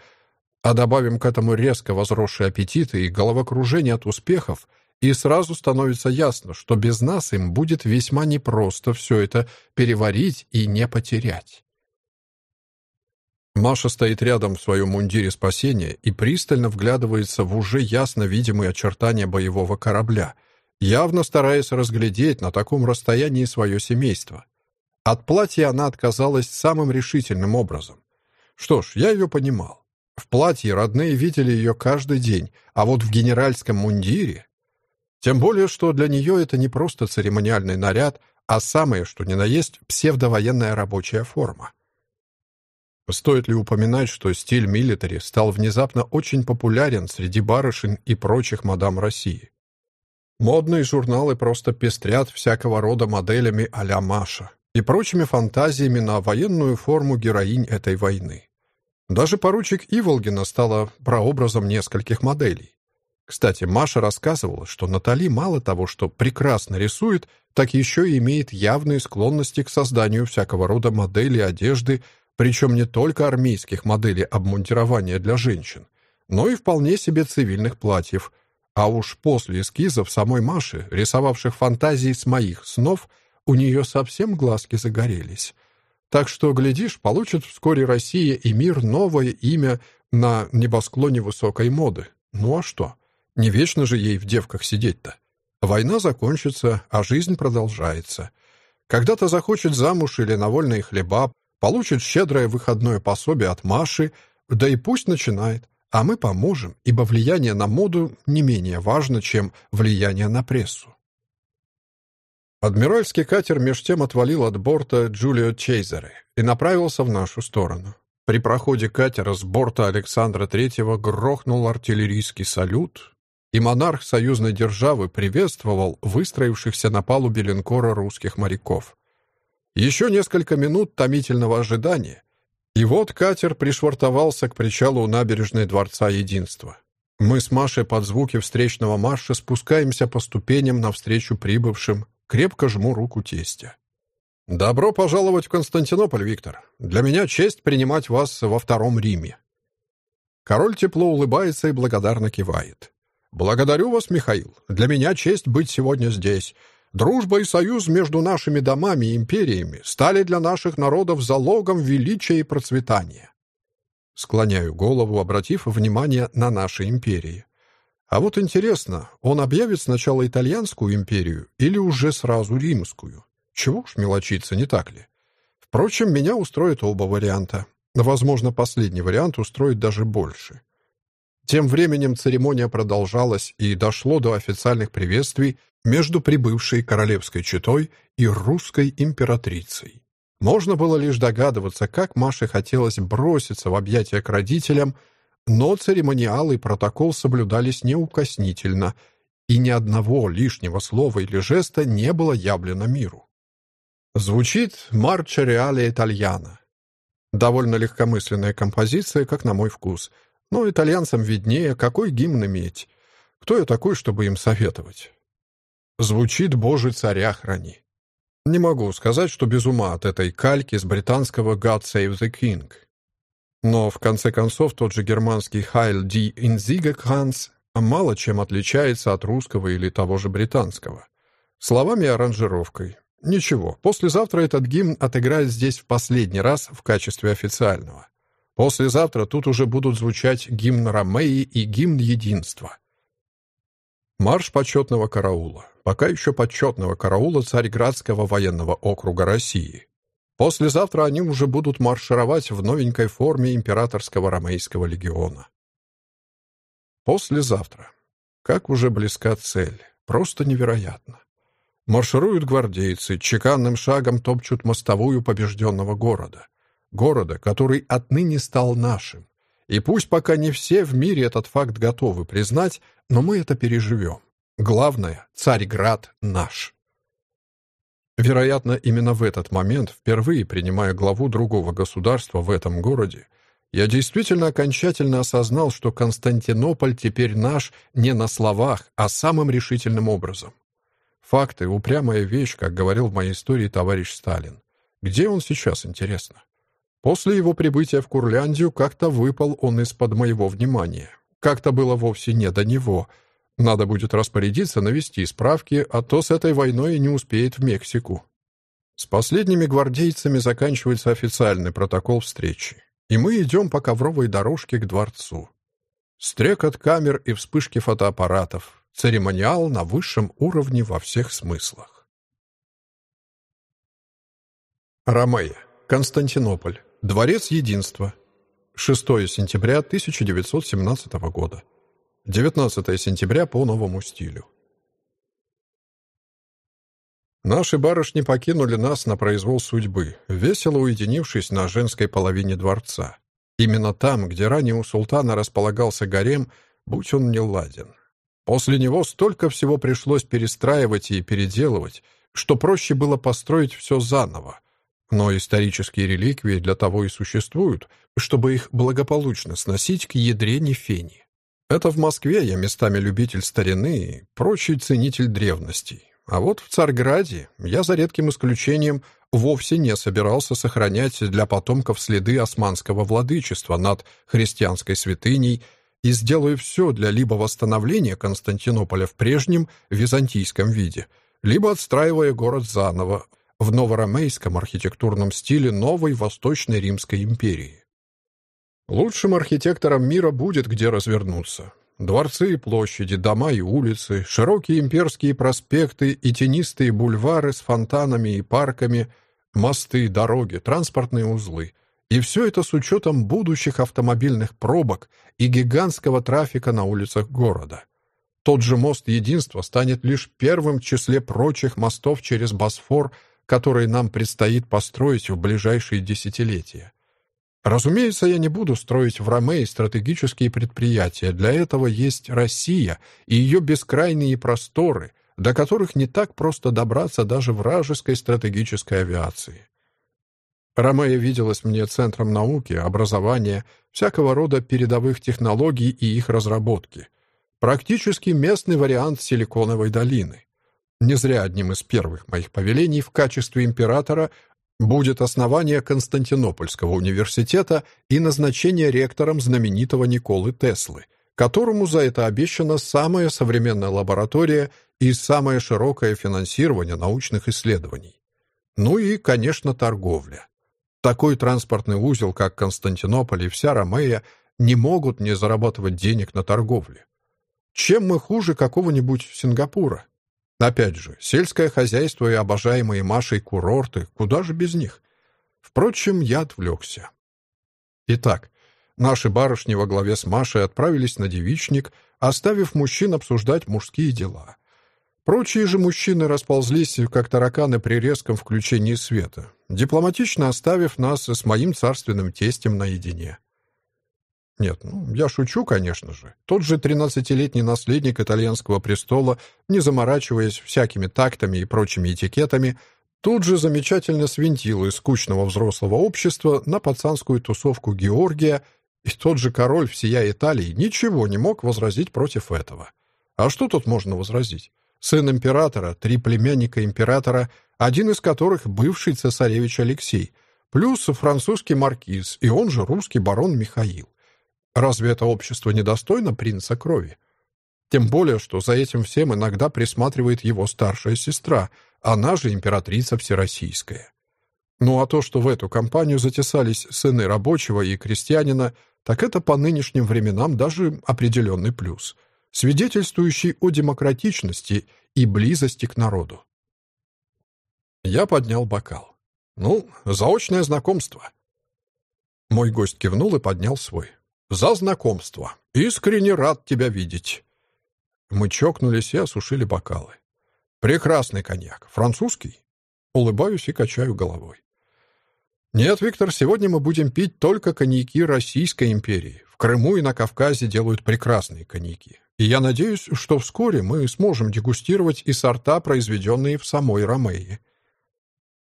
А добавим к этому резко возросшие аппетиты и головокружение от успехов — и сразу становится ясно, что без нас им будет весьма непросто все это переварить и не потерять. Маша стоит рядом в своем мундире спасения и пристально вглядывается в уже ясно видимые очертания боевого корабля, явно стараясь разглядеть на таком расстоянии свое семейство. От платья она отказалась самым решительным образом. Что ж, я ее понимал. В платье родные видели ее каждый день, а вот в генеральском мундире тем более, что для нее это не просто церемониальный наряд, а самое, что ни на есть, псевдовоенная рабочая форма. Стоит ли упоминать, что стиль милитари стал внезапно очень популярен среди барышень и прочих мадам России? Модные журналы просто пестрят всякого рода моделями а-ля Маша и прочими фантазиями на военную форму героинь этой войны. Даже поручик Иволгина стала прообразом нескольких моделей. Кстати, Маша рассказывала, что Натали мало того, что прекрасно рисует, так еще и имеет явные склонности к созданию всякого рода моделей одежды причем не только армейских моделей обмундирования для женщин, но и вполне себе цивильных платьев. А уж после эскизов самой Маши, рисовавших фантазии с моих снов, у нее совсем глазки загорелись. Так что, глядишь, получит вскоре Россия и мир новое имя на небосклоне высокой моды. Ну а что? Не вечно же ей в девках сидеть-то. Война закончится, а жизнь продолжается. Когда-то захочет замуж или на вольные хлеба, получит щедрое выходное пособие от Маши, да и пусть начинает. А мы поможем, ибо влияние на моду не менее важно, чем влияние на прессу. Адмиральский катер меж тем отвалил от борта Джулио Чейзере и направился в нашу сторону. При проходе катера с борта Александра Третьего грохнул артиллерийский салют, и монарх союзной державы приветствовал выстроившихся на палубе линкора русских моряков. Еще несколько минут томительного ожидания, и вот катер пришвартовался к причалу у набережной Дворца Единства. Мы с Машей под звуки встречного марша спускаемся по ступеням навстречу прибывшим, крепко жму руку тестя. «Добро пожаловать в Константинополь, Виктор. Для меня честь принимать вас во Втором Риме». Король тепло улыбается и благодарно кивает. «Благодарю вас, Михаил. Для меня честь быть сегодня здесь. Дружба и союз между нашими домами и империями стали для наших народов залогом величия и процветания. Склоняю голову, обратив внимание на наши империи. А вот интересно, он объявит сначала итальянскую империю или уже сразу римскую? Чего уж мелочиться, не так ли? Впрочем, меня устроит оба варианта. Возможно, последний вариант устроит даже больше. Тем временем церемония продолжалась и дошло до официальных приветствий между прибывшей королевской четой и русской императрицей. Можно было лишь догадываться, как Маше хотелось броситься в объятия к родителям, но церемониал и протокол соблюдались неукоснительно, и ни одного лишнего слова или жеста не было явлено миру. Звучит «Марча Реале Итальяна». Довольно легкомысленная композиция, как на мой вкус, но итальянцам виднее, какой гимн иметь. Кто я такой, чтобы им советовать? Звучит «Боже, царя храни». Не могу сказать, что без ума от этой кальки с британского «God Save the King». Но, в конце концов, тот же германский «Heil die Insigekranz» мало чем отличается от русского или того же британского. Словами и аранжировкой. Ничего, послезавтра этот гимн отыграет здесь в последний раз в качестве официального. Послезавтра тут уже будут звучать гимн Ромеи и гимн Единства. Марш почетного караула пока еще почетного караула Царьградского военного округа России. Послезавтра они уже будут маршировать в новенькой форме императорского ромейского легиона. Послезавтра. Как уже близка цель. Просто невероятно. Маршируют гвардейцы, чеканным шагом топчут мостовую побежденного города. Города, который отныне стал нашим. И пусть пока не все в мире этот факт готовы признать, но мы это переживем. Главное, Царьград наш. Вероятно, именно в этот момент, впервые принимая главу другого государства в этом городе, я действительно окончательно осознал, что Константинополь теперь наш не на словах, а самым решительным образом. Факты — упрямая вещь, как говорил в моей истории товарищ Сталин. Где он сейчас, интересно? После его прибытия в Курляндию как-то выпал он из-под моего внимания. Как-то было вовсе не до него — надо будет распорядиться навести справки, а то с этой войной и не успеет в Мексику. С последними гвардейцами заканчивается официальный протокол встречи, и мы идем по ковровой дорожке к дворцу. Стрекот камер и вспышки фотоаппаратов. Церемониал на высшем уровне во всех смыслах. Ромея. Константинополь. Дворец Единства. 6 сентября 1917 года. 19 сентября по новому стилю. Наши барышни покинули нас на произвол судьбы, весело уединившись на женской половине дворца. Именно там, где ранее у султана располагался гарем, будь он не ладен. После него столько всего пришлось перестраивать и переделывать, что проще было построить все заново. Но исторические реликвии для того и существуют, чтобы их благополучно сносить к ядрене фени. Это в Москве я местами любитель старины и прочий ценитель древностей. А вот в Царграде я, за редким исключением, вовсе не собирался сохранять для потомков следы османского владычества над христианской святыней и сделаю все для либо восстановления Константинополя в прежнем византийском виде, либо отстраивая город заново в новоромейском архитектурном стиле новой Восточной Римской империи. Лучшим архитектором мира будет где развернуться. Дворцы и площади, дома и улицы, широкие имперские проспекты и тенистые бульвары с фонтанами и парками, мосты, дороги, транспортные узлы. И все это с учетом будущих автомобильных пробок и гигантского трафика на улицах города. Тот же мост Единства станет лишь первым в числе прочих мостов через Босфор, который нам предстоит построить в ближайшие десятилетия. Разумеется, я не буду строить в Ромее стратегические предприятия. Для этого есть Россия и ее бескрайние просторы, до которых не так просто добраться даже вражеской стратегической авиации. Ромея виделась мне центром науки, образования, всякого рода передовых технологий и их разработки. Практически местный вариант Силиконовой долины. Не зря одним из первых моих повелений в качестве императора будет основание Константинопольского университета и назначение ректором знаменитого Николы Теслы, которому за это обещана самая современная лаборатория и самое широкое финансирование научных исследований. Ну и, конечно, торговля. Такой транспортный узел, как Константинополь и вся Ромея, не могут не зарабатывать денег на торговле. Чем мы хуже какого-нибудь Сингапура? Опять же, сельское хозяйство и обожаемые Машей курорты, куда же без них? Впрочем, я отвлекся. Итак, наши барышни во главе с Машей отправились на девичник, оставив мужчин обсуждать мужские дела. Прочие же мужчины расползлись, как тараканы при резком включении света, дипломатично оставив нас с моим царственным тестем наедине. Нет, ну, я шучу, конечно же. Тот же тринадцатилетний наследник итальянского престола, не заморачиваясь всякими тактами и прочими этикетами, тут же замечательно свинтил из скучного взрослого общества на пацанскую тусовку Георгия, и тот же король всея Италии ничего не мог возразить против этого. А что тут можно возразить? Сын императора, три племянника императора, один из которых бывший цесаревич Алексей, плюс французский маркиз, и он же русский барон Михаил. Разве это общество недостойно принца крови? Тем более, что за этим всем иногда присматривает его старшая сестра, она же императрица всероссийская. Ну а то, что в эту компанию затесались сыны рабочего и крестьянина, так это по нынешним временам даже определенный плюс, свидетельствующий о демократичности и близости к народу. Я поднял бокал. Ну, заочное знакомство. Мой гость кивнул и поднял свой. «За знакомство. Искренне рад тебя видеть». Мы чокнулись и осушили бокалы. «Прекрасный коньяк. Французский?» Улыбаюсь и качаю головой. «Нет, Виктор, сегодня мы будем пить только коньяки Российской империи. В Крыму и на Кавказе делают прекрасные коньяки. И я надеюсь, что вскоре мы сможем дегустировать и сорта, произведенные в самой Ромеи».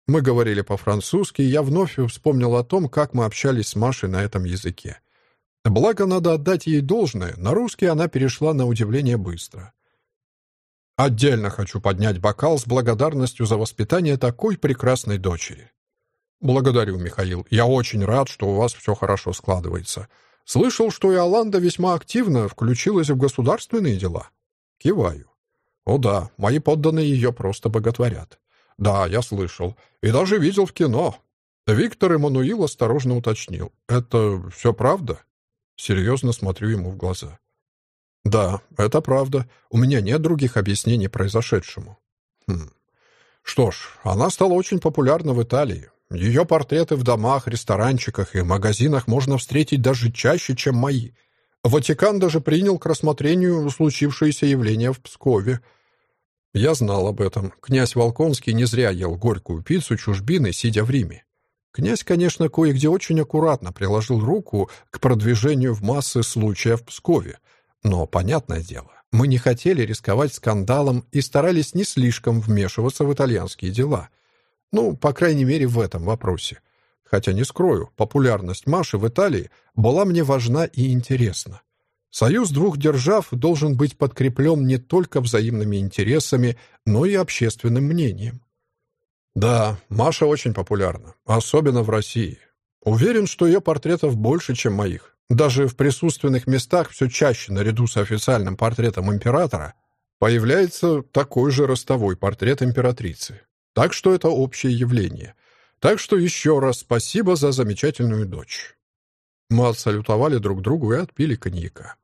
Мы говорили по-французски, и я вновь вспомнил о том, как мы общались с Машей на этом языке. Благо, надо отдать ей должное, на русский она перешла на удивление быстро. Отдельно хочу поднять бокал с благодарностью за воспитание такой прекрасной дочери. Благодарю, Михаил. Я очень рад, что у вас все хорошо складывается. Слышал, что Иоланда весьма активно включилась в государственные дела. Киваю. О да, мои подданные ее просто боготворят. Да, я слышал. И даже видел в кино. Виктор Эммануил осторожно уточнил. Это все правда? Серьезно смотрю ему в глаза. «Да, это правда. У меня нет других объяснений произошедшему». Хм. Что ж, она стала очень популярна в Италии. Ее портреты в домах, ресторанчиках и магазинах можно встретить даже чаще, чем мои. Ватикан даже принял к рассмотрению случившееся явление в Пскове. Я знал об этом. Князь Волконский не зря ел горькую пиццу чужбины, сидя в Риме. Князь, конечно, кое-где очень аккуратно приложил руку к продвижению в массы случаев в Пскове. Но, понятное дело, мы не хотели рисковать скандалом и старались не слишком вмешиваться в итальянские дела. Ну, по крайней мере, в этом вопросе. Хотя, не скрою, популярность Маши в Италии была мне важна и интересна. Союз двух держав должен быть подкреплен не только взаимными интересами, но и общественным мнением. Да, Маша очень популярна, особенно в России. Уверен, что ее портретов больше, чем моих. Даже в присутственных местах все чаще, наряду с официальным портретом императора, появляется такой же ростовой портрет императрицы. Так что это общее явление. Так что еще раз спасибо за замечательную дочь. Мы отсалютовали друг другу и отпили коньяка.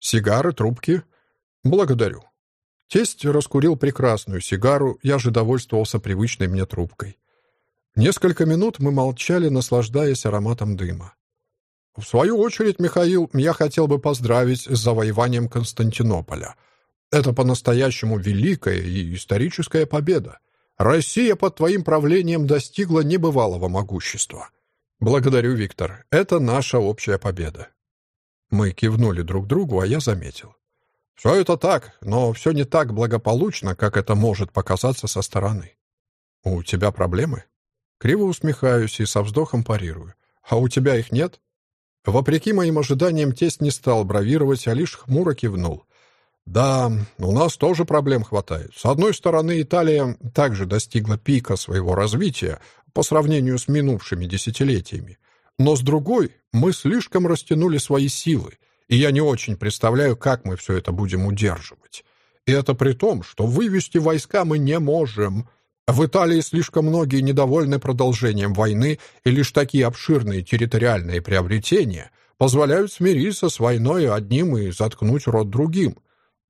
Сигары, трубки? Благодарю. Тесть раскурил прекрасную сигару, я же довольствовался привычной мне трубкой. Несколько минут мы молчали, наслаждаясь ароматом дыма. В свою очередь, Михаил, я хотел бы поздравить с завоеванием Константинополя. Это по-настоящему великая и историческая победа. Россия под твоим правлением достигла небывалого могущества. Благодарю, Виктор. Это наша общая победа. Мы кивнули друг другу, а я заметил. Все это так, но все не так благополучно, как это может показаться со стороны. У тебя проблемы? Криво усмехаюсь и со вздохом парирую. А у тебя их нет? Вопреки моим ожиданиям, тесть не стал бравировать, а лишь хмуро кивнул. Да, у нас тоже проблем хватает. С одной стороны, Италия также достигла пика своего развития по сравнению с минувшими десятилетиями. Но с другой, мы слишком растянули свои силы, и я не очень представляю, как мы все это будем удерживать. И это при том, что вывести войска мы не можем. В Италии слишком многие недовольны продолжением войны, и лишь такие обширные территориальные приобретения позволяют смириться с войной одним и заткнуть рот другим.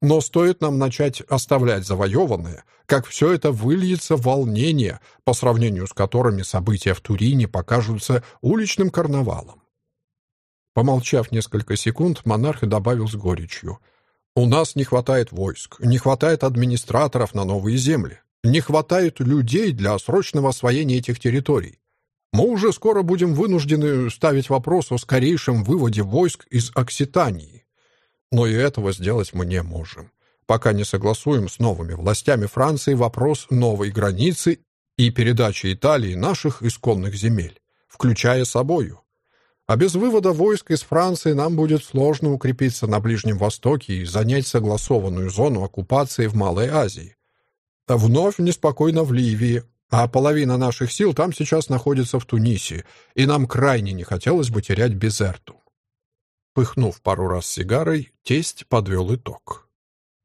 Но стоит нам начать оставлять завоеванное, как все это выльется в волнение, по сравнению с которыми события в Турине покажутся уличным карнавалом. Помолчав несколько секунд, монарх добавил с горечью. «У нас не хватает войск, не хватает администраторов на новые земли, не хватает людей для срочного освоения этих территорий. Мы уже скоро будем вынуждены ставить вопрос о скорейшем выводе войск из Окситании. Но и этого сделать мы не можем, пока не согласуем с новыми властями Франции вопрос новой границы и передачи Италии наших исконных земель, включая собою. А без вывода войск из Франции нам будет сложно укрепиться на Ближнем Востоке и занять согласованную зону оккупации в Малой Азии. Вновь неспокойно в Ливии, а половина наших сил там сейчас находится в Тунисе, и нам крайне не хотелось бы терять Безерту. Пыхнув пару раз сигарой, тесть подвел итог.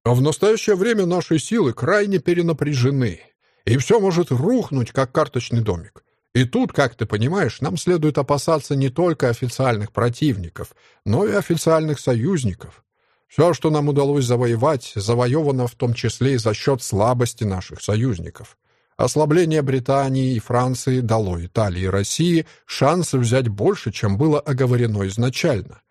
В настоящее время наши силы крайне перенапряжены, и все может рухнуть, как карточный домик. И тут, как ты понимаешь, нам следует опасаться не только официальных противников, но и официальных союзников. Все, что нам удалось завоевать, завоевано в том числе и за счет слабости наших союзников. Ослабление Британии и Франции дало Италии и России шанс взять больше, чем было оговорено изначально.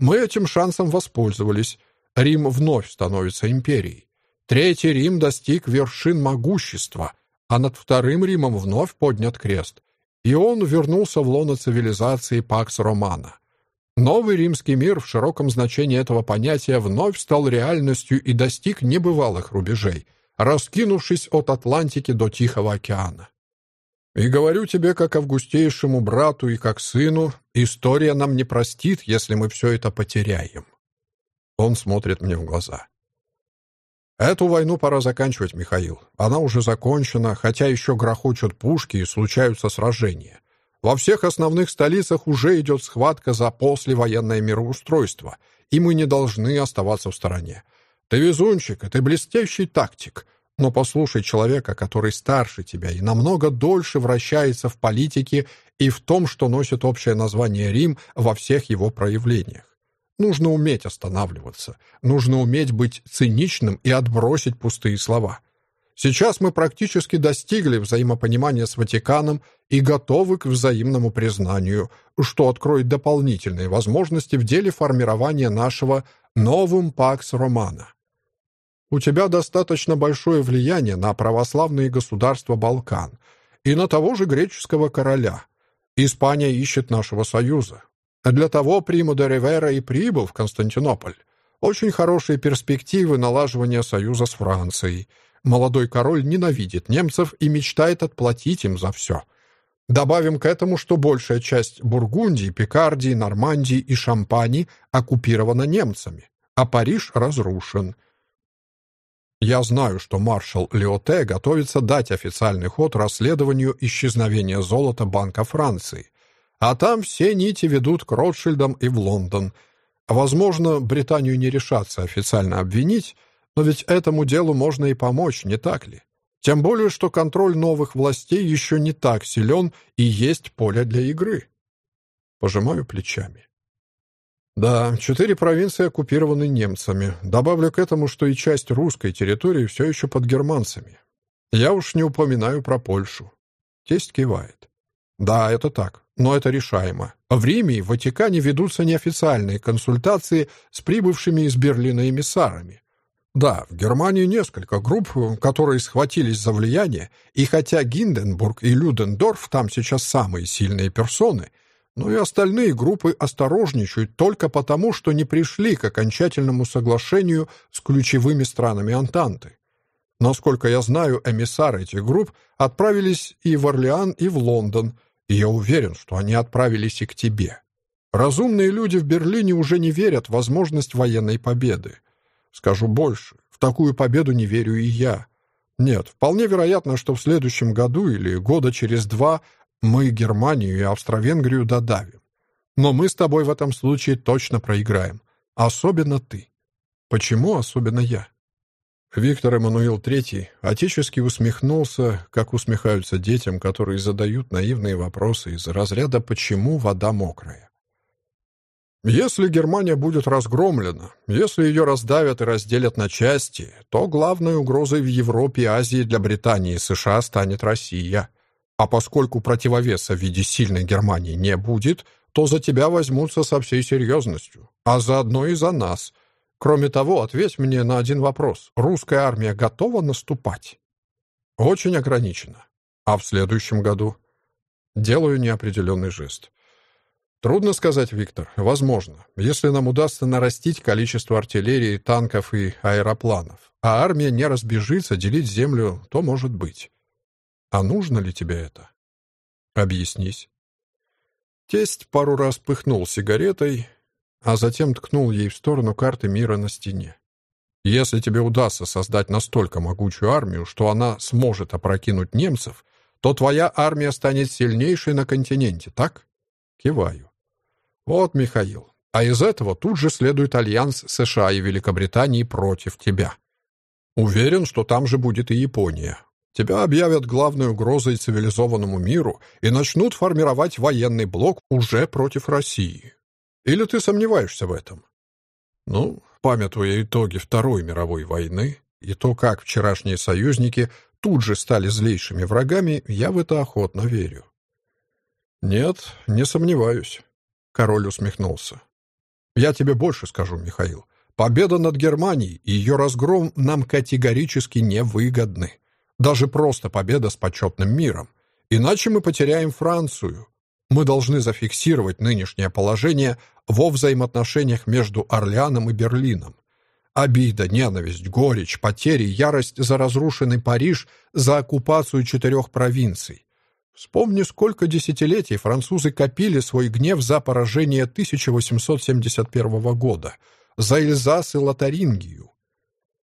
Мы этим шансом воспользовались. Рим вновь становится империей. Третий Рим достиг вершин могущества, а над вторым Римом вновь поднят крест. И он вернулся в лоно цивилизации Пакс Романа. Новый римский мир в широком значении этого понятия вновь стал реальностью и достиг небывалых рубежей, раскинувшись от Атлантики до Тихого океана. И говорю тебе, как августейшему брату и как сыну, история нам не простит, если мы все это потеряем. Он смотрит мне в глаза. Эту войну пора заканчивать, Михаил. Она уже закончена, хотя еще грохочут пушки и случаются сражения. Во всех основных столицах уже идет схватка за послевоенное мироустройство, и мы не должны оставаться в стороне. Ты везунчик, и ты блестящий тактик. Но послушай человека, который старше тебя и намного дольше вращается в политике и в том, что носит общее название Рим во всех его проявлениях. Нужно уметь останавливаться. Нужно уметь быть циничным и отбросить пустые слова. Сейчас мы практически достигли взаимопонимания с Ватиканом и готовы к взаимному признанию, что откроет дополнительные возможности в деле формирования нашего новым Пакс Романа. У тебя достаточно большое влияние на православные государства Балкан и на того же греческого короля. Испания ищет нашего союза. Для того Приму де Ривера и прибыл в Константинополь. Очень хорошие перспективы налаживания союза с Францией. Молодой король ненавидит немцев и мечтает отплатить им за все. Добавим к этому, что большая часть Бургундии, Пикардии, Нормандии и Шампании оккупирована немцами, а Париж разрушен. Я знаю, что маршал Леоте готовится дать официальный ход расследованию исчезновения золота Банка Франции. А там все нити ведут к Ротшильдам и в Лондон. Возможно, Британию не решаться официально обвинить, но ведь этому делу можно и помочь, не так ли? Тем более, что контроль новых властей еще не так силен и есть поле для игры. Пожимаю плечами. Да, четыре провинции оккупированы немцами. Добавлю к этому, что и часть русской территории все еще под германцами. Я уж не упоминаю про Польшу. Тесть кивает. Да, это так, но это решаемо. В Риме и в Ватикане ведутся неофициальные консультации с прибывшими из Берлина эмиссарами. Да, в Германии несколько групп, которые схватились за влияние, и хотя Гинденбург и Людендорф там сейчас самые сильные персоны, но и остальные группы осторожничают только потому, что не пришли к окончательному соглашению с ключевыми странами Антанты. Насколько я знаю, эмиссары этих групп отправились и в Орлеан, и в Лондон, и я уверен, что они отправились и к тебе. Разумные люди в Берлине уже не верят в возможность военной победы. Скажу больше, в такую победу не верю и я. Нет, вполне вероятно, что в следующем году или года через два мы Германию и Австро-Венгрию додавим. Но мы с тобой в этом случае точно проиграем. Особенно ты. Почему особенно я? Виктор Эммануил III отечески усмехнулся, как усмехаются детям, которые задают наивные вопросы из разряда «почему вода мокрая?». Если Германия будет разгромлена, если ее раздавят и разделят на части, то главной угрозой в Европе и Азии для Британии и США станет Россия. А поскольку противовеса в виде сильной Германии не будет, то за тебя возьмутся со всей серьезностью, а заодно и за нас. Кроме того, ответь мне на один вопрос. Русская армия готова наступать? Очень ограничено. А в следующем году? Делаю неопределенный жест. Трудно сказать, Виктор. Возможно, если нам удастся нарастить количество артиллерии, танков и аэропланов, а армия не разбежится делить землю, то может быть. А нужно ли тебе это? Объяснись. Тесть пару раз пыхнул сигаретой, а затем ткнул ей в сторону карты мира на стене. Если тебе удастся создать настолько могучую армию, что она сможет опрокинуть немцев, то твоя армия станет сильнейшей на континенте, так? Киваю. Вот, Михаил, а из этого тут же следует альянс США и Великобритании против тебя. Уверен, что там же будет и Япония. Тебя объявят главной угрозой цивилизованному миру и начнут формировать военный блок уже против России. Или ты сомневаешься в этом? Ну, памятуя итоги Второй мировой войны и то, как вчерашние союзники тут же стали злейшими врагами, я в это охотно верю. Нет, не сомневаюсь. Король усмехнулся. «Я тебе больше скажу, Михаил. Победа над Германией и ее разгром нам категорически невыгодны. Даже просто победа с почетным миром. Иначе мы потеряем Францию. Мы должны зафиксировать нынешнее положение во взаимоотношениях между Орлеаном и Берлином. Обида, ненависть, горечь, потери, ярость за разрушенный Париж, за оккупацию четырех провинций. Вспомни, сколько десятилетий французы копили свой гнев за поражение 1871 года, за Эльзас и Лотарингию.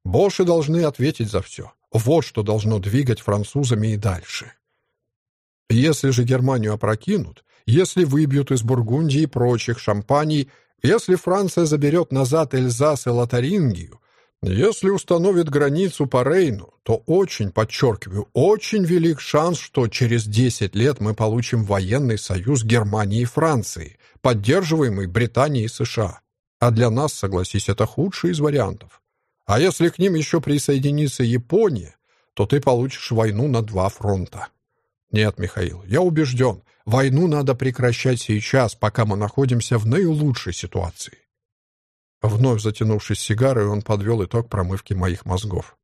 Боши должны ответить за все. Вот что должно двигать французами и дальше. Если же Германию опрокинут, если выбьют из Бургундии и прочих шампаний, если Франция заберет назад Эльзас и Лотарингию, если установит границу по Рейну, то очень, подчеркиваю, очень велик шанс, что через 10 лет мы получим военный союз Германии и Франции, поддерживаемый Британией и США. А для нас, согласись, это худший из вариантов. А если к ним еще присоединится Япония, то ты получишь войну на два фронта. Нет, Михаил, я убежден, войну надо прекращать сейчас, пока мы находимся в наилучшей ситуации. Вновь затянувшись сигарой, он подвел итог промывки моих мозгов.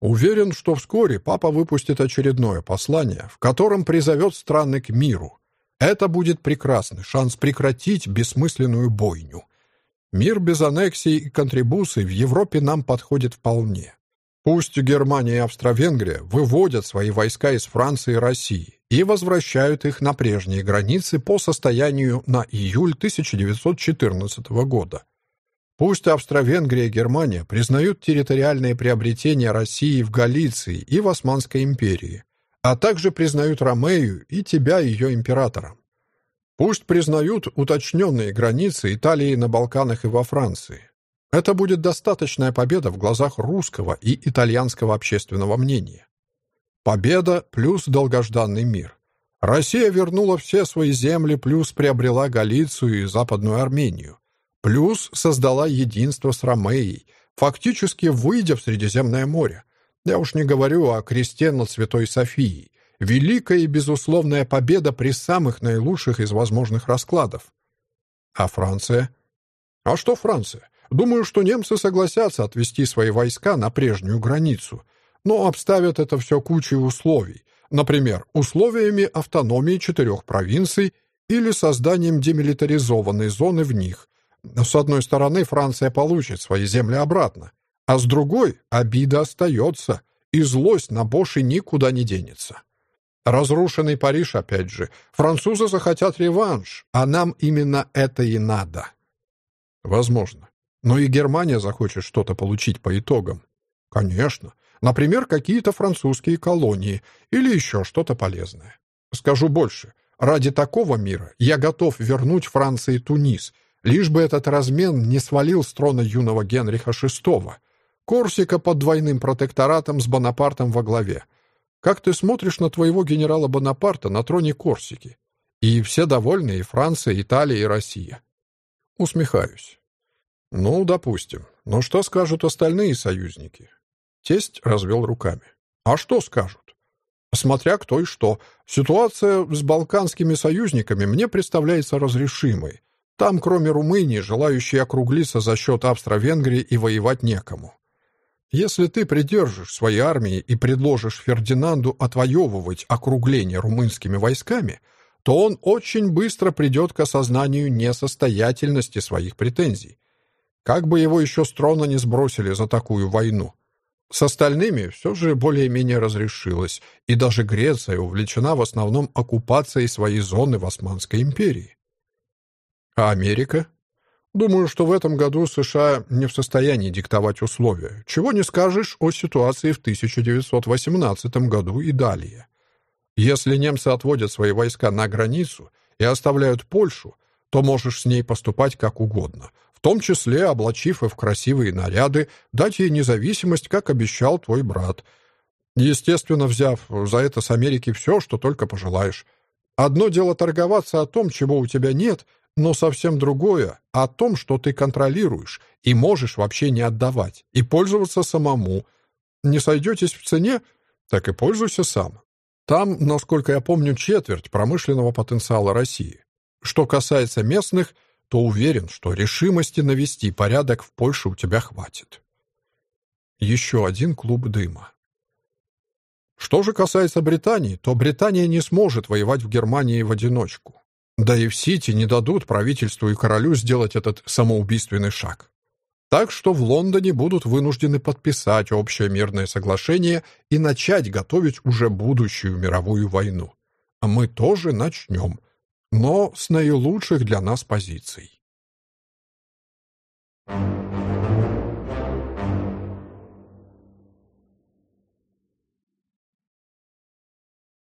Уверен, что вскоре папа выпустит очередное послание, в котором призовет страны к миру. Это будет прекрасный шанс прекратить бессмысленную бойню. Мир без аннексий и контрибуций в Европе нам подходит вполне. Пусть Германия и Австро-Венгрия выводят свои войска из Франции и России и возвращают их на прежние границы по состоянию на июль 1914 года. Пусть Австро-Венгрия и Германия признают территориальные приобретения России в Галиции и в Османской империи, а также признают Ромею и тебя ее императором. Пусть признают уточненные границы Италии на Балканах и во Франции. Это будет достаточная победа в глазах русского и итальянского общественного мнения. Победа плюс долгожданный мир. Россия вернула все свои земли, плюс приобрела Галицию и Западную Армению. Плюс создала единство с Ромеей, фактически выйдя в Средиземное море. Я уж не говорю о кресте над Святой Софией. Великая и безусловная победа при самых наилучших из возможных раскладов. А Франция? А что Франция? Думаю, что немцы согласятся отвести свои войска на прежнюю границу, но обставят это все кучей условий. Например, условиями автономии четырех провинций или созданием демилитаризованной зоны в них, с одной стороны, Франция получит свои земли обратно, а с другой обида остается, и злость на Боши никуда не денется. Разрушенный Париж, опять же. Французы захотят реванш, а нам именно это и надо. Возможно. Но и Германия захочет что-то получить по итогам. Конечно. Например, какие-то французские колонии или еще что-то полезное. Скажу больше. Ради такого мира я готов вернуть Франции Тунис — Лишь бы этот размен не свалил с трона юного Генриха VI. Корсика под двойным протекторатом с Бонапартом во главе. Как ты смотришь на твоего генерала Бонапарта на троне Корсики? И все довольны, и Франция, и Италия, и Россия. Усмехаюсь. Ну, допустим. Но что скажут остальные союзники? Тесть развел руками. А что скажут? Смотря кто и что. Ситуация с балканскими союзниками мне представляется разрешимой. Там, кроме Румынии, желающие округлиться за счет Австро-Венгрии и воевать некому. Если ты придержишь своей армии и предложишь Фердинанду отвоевывать округление румынскими войсками, то он очень быстро придет к осознанию несостоятельности своих претензий. Как бы его еще с трона не сбросили за такую войну. С остальными все же более-менее разрешилось, и даже Греция увлечена в основном оккупацией своей зоны в Османской империи. А Америка? Думаю, что в этом году США не в состоянии диктовать условия. Чего не скажешь о ситуации в 1918 году и далее. Если немцы отводят свои войска на границу и оставляют Польшу, то можешь с ней поступать как угодно, том числе облачив их в красивые наряды, дать ей независимость, как обещал твой брат. Естественно, взяв за это с Америки все, что только пожелаешь. Одно дело торговаться о том, чего у тебя нет, но совсем другое о том, что ты контролируешь и можешь вообще не отдавать, и пользоваться самому. Не сойдетесь в цене, так и пользуйся сам. Там, насколько я помню, четверть промышленного потенциала России. Что касается местных, то уверен, что решимости навести порядок в Польше у тебя хватит. Еще один клуб дыма. Что же касается Британии, то Британия не сможет воевать в Германии в одиночку. Да и в Сити не дадут правительству и королю сделать этот самоубийственный шаг. Так что в Лондоне будут вынуждены подписать общее мирное соглашение и начать готовить уже будущую мировую войну. А мы тоже начнем, но с наилучших для нас позиций. Thank you.